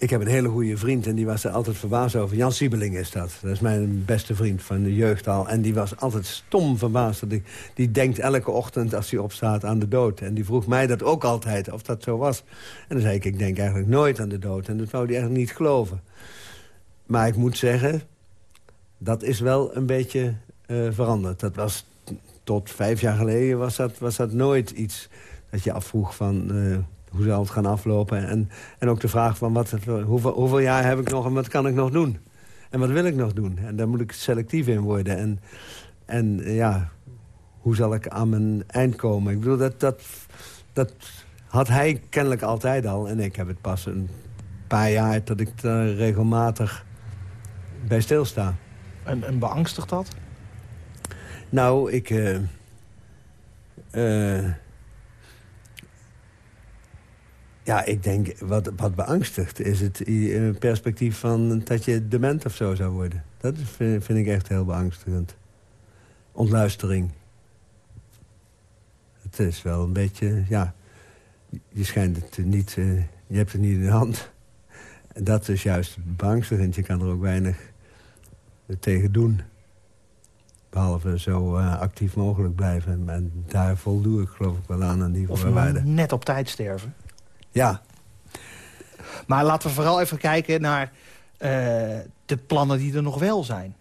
Speaker 4: Ik heb een hele goede vriend en die was er altijd verbaasd over. Jan Siebeling is dat. Dat is mijn beste vriend van de jeugd al. En die was altijd stom verbaasd. Die, die denkt elke ochtend als hij opstaat aan de dood. En die vroeg mij dat ook altijd, of dat zo was. En dan zei ik, ik denk eigenlijk nooit aan de dood. En dat wou hij eigenlijk niet geloven. Maar ik moet zeggen, dat is wel een beetje eh, veranderd. Dat was tot vijf jaar geleden was dat, was dat nooit iets dat je afvroeg van... eh, hoe zal het gaan aflopen? En, en ook de vraag van wat, hoeveel, hoeveel jaar heb ik nog en wat kan ik nog doen? En wat wil ik nog doen? En daar moet ik selectief in worden. En, en ja, hoe zal ik aan mijn eind komen? Ik bedoel, dat, dat, dat had hij kennelijk altijd al. En ik heb het pas een paar jaar dat ik er regelmatig bij stilsta.
Speaker 3: En, en beangstigt dat?
Speaker 4: Nou, ik... eh, eh, ja, ik denk, wat, wat beangstigt is het eh, perspectief van dat je dement of zo zou worden. Dat vind, vind ik echt heel beangstigend. Ontluistering. Het is wel een beetje, ja... Je schijnt het niet, eh, je hebt het niet in de hand. En dat is juist beangstigend. Je kan er ook weinig tegen doen. Behalve zo eh, actief mogelijk blijven. En daar voldoe ik geloof ik wel aan, aan die
Speaker 3: Of
Speaker 4: voorwaarden.
Speaker 3: net op tijd sterven?
Speaker 4: Ja,
Speaker 3: Maar laten we vooral even kijken naar eh, de plannen die er nog wel zijn.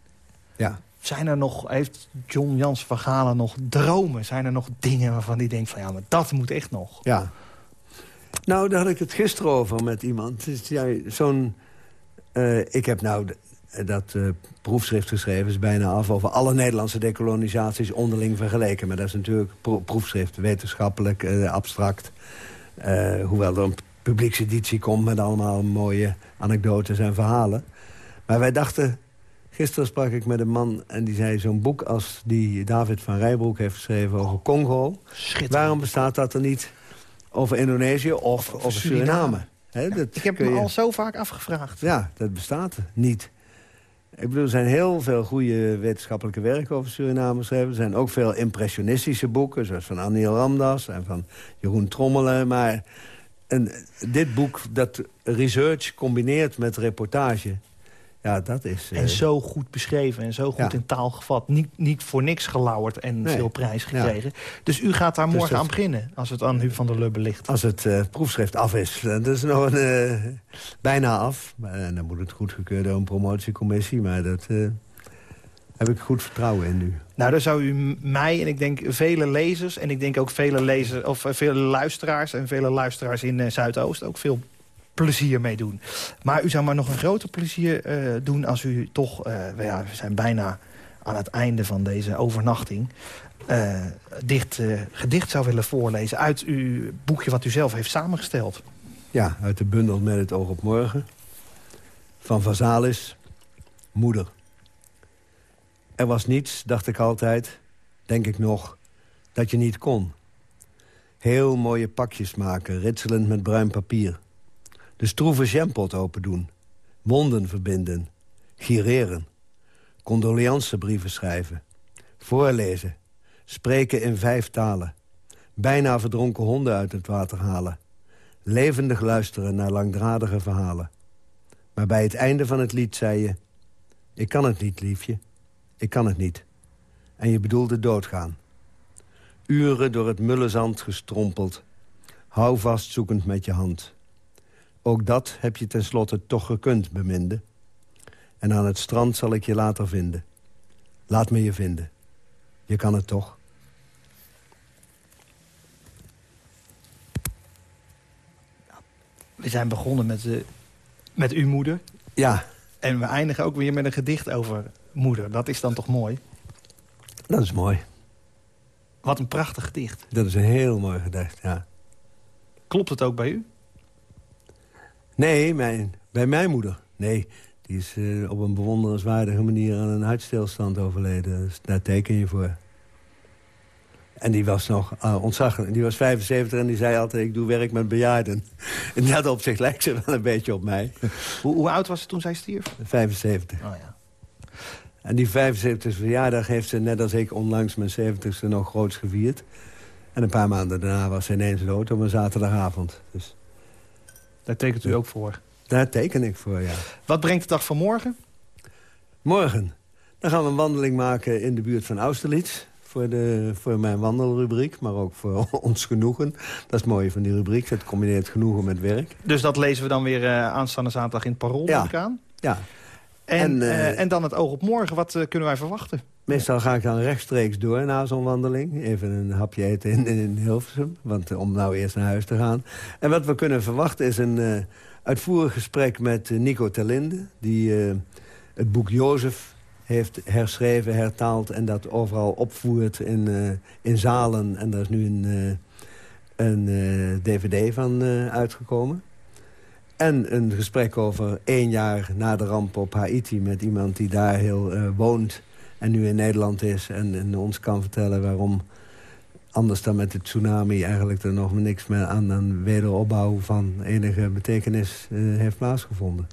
Speaker 4: ja.
Speaker 3: Zijn er nog, heeft John Jans van Galen nog dromen? Zijn er nog dingen waarvan hij denkt van ja, maar dat moet echt nog?
Speaker 4: Ja. Nou, daar had ik het gisteren over met iemand. Dus, ja, Zo'n... eh, ik heb nou dat eh, proefschrift geschreven, is bijna af... over alle Nederlandse dekolonisaties onderling vergeleken. Maar dat is natuurlijk pro- proefschrift, wetenschappelijk, abstract. Eh, hoewel er een publiekseditie komt met allemaal mooie anekdotes en verhalen. Maar wij dachten... Gisteren sprak ik met een man en die zei... zo'n boek als die David van Rijbroek heeft geschreven over Congo... Waarom bestaat dat er niet over Indonesië of over Suriname?
Speaker 3: Ik heb me
Speaker 4: je-
Speaker 3: al zo vaak afgevraagd.
Speaker 4: Ja, dat bestaat er niet. Ik bedoel, er zijn heel veel goede wetenschappelijke werken over Suriname geschreven. Er zijn ook veel impressionistische boeken, zoals van Aniel Ramdas en van Jeroen Trommelen. Maar dit boek dat research combineert met reportage... ja, dat is... eh,
Speaker 3: En zo goed beschreven en zo goed
Speaker 4: Ja.
Speaker 3: in taal gevat. Niet, niet voor niks gelauwerd en
Speaker 4: Nee.
Speaker 3: veel prijs gekregen. Dus u gaat daar
Speaker 4: Dus
Speaker 3: morgen
Speaker 4: dat-
Speaker 3: aan beginnen, als het aan Huub van der Lubbe ligt.
Speaker 4: Als het eh, proefschrift af is. Dat is nog een, eh, bijna af. En dan moet het goedgekeurd door een promotiecommissie. Maar dat eh, heb ik goed vertrouwen in nu.
Speaker 3: Nou, daar zou u mij en ik denk vele lezers... en ik denk ook vele, lezers, of eh, vele luisteraars... en vele luisteraars in eh, Zuidoost ook veel plezier mee doen. Maar u zou maar nog een groter plezier eh, doen als u toch... eh, we- ja, we zijn bijna aan het einde van deze overnachting... eh, dicht, gedicht zou willen voorlezen uit uw boekje wat u zelf heeft samengesteld.
Speaker 4: Ja, uit de bundel met het oog op morgen. Van Vazalis, moeder. Er was niets, dacht ik altijd, denk ik nog, dat je niet kon. Heel mooie pakjes maken, ritselend met bruin papier. De stroeve jampot open doen. Wonden verbinden. Gireren. Condoleancebrieven schrijven. Voorlezen. Spreken in vijf talen. Bijna verdronken honden uit het water halen levendig luisteren naar langdradige verhalen. Maar bij het einde van het lied zei je... Ik kan het niet, liefje. Ik kan het niet. En je bedoelde doodgaan. Uren door het mulle zand gestrompeld. Hou vast zoekend met je hand. Ook dat heb je tenslotte toch gekund, beminde. En aan het strand zal ik je later vinden. Laat me je vinden. Je kan het toch?
Speaker 3: We zijn begonnen met, de, met uw moeder.
Speaker 4: Ja,
Speaker 3: En we eindigen ook weer met een gedicht over moeder. Dat is dan toch mooi?
Speaker 4: dat is mooi.
Speaker 3: Wat een prachtig gedicht.
Speaker 4: Dat is een heel mooi gedicht, ja.
Speaker 3: Klopt het ook bij u?
Speaker 4: Nee, mijn, bij mijn moeder. Nee, die is eh, op een bewonderenswaardige manier aan een hartstilstand overleden. Dus daar teken je voor. En die was nog uh, ontzaglijk. Die was 75 en die zei altijd, ik doe werk met bejaarden. In dat opzicht lijkt ze wel een beetje op mij.
Speaker 3: Hoe, hoe oud was ze toen zij stierf?
Speaker 4: 75.
Speaker 3: Oh ja.
Speaker 4: En die 75 verjaardag heeft ze, net als ik, onlangs mijn 70ste nog groots gevierd. En een paar maanden daarna was ze ineens dood op een zaterdagavond. Dus
Speaker 3: Daar tekent u ook voor.
Speaker 4: daar teken ik voor, ja.
Speaker 3: Wat brengt de dag van morgen?
Speaker 4: Morgen. Dan gaan we een wandeling maken in de buurt van Austerlitz. Voor, de, voor mijn wandelrubriek, maar ook voor ons genoegen. Dat is het mooie van die rubriek. Het combineert genoegen met werk.
Speaker 3: Dus dat lezen we dan weer eh, aanstaande zaterdag in het Parool,
Speaker 4: Ja.
Speaker 3: aan.
Speaker 4: Ja,
Speaker 3: En,
Speaker 4: En,
Speaker 3: eh,
Speaker 4: eh,
Speaker 3: en dan het oog op morgen. Wat kunnen wij verwachten?
Speaker 4: Meestal ga ik dan rechtstreeks door na zo'n wandeling. Even een hapje eten in, in Hilversum. Want eh, om nou eerst naar huis te gaan. En wat we kunnen verwachten is een eh, uitvoerig gesprek met eh, Nico Terlinde. Die het boek Jozef heeft herschreven, hertaald... en dat overal opvoert in, in zalen. En daar is nu een, een dvd van uitgekomen. En een gesprek over één jaar na de ramp op Haiti... met iemand die daar heel woont en nu in Nederland is... En, en ons kan vertellen waarom anders dan met de tsunami... eigenlijk er nog niks meer aan een wederopbouw van enige betekenis eh, heeft plaatsgevonden.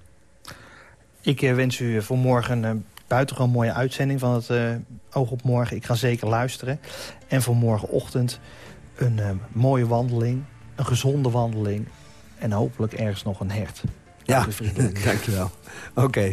Speaker 3: Ik eh, wens u voor morgen een buitengewoon mooie uitzending van het eh, Oog op Morgen. Ik ga zeker luisteren. En voor morgenochtend een mooie wandeling, een gezonde wandeling... en hopelijk ergens nog een hert.
Speaker 4: Ja, dankjewel. Oké.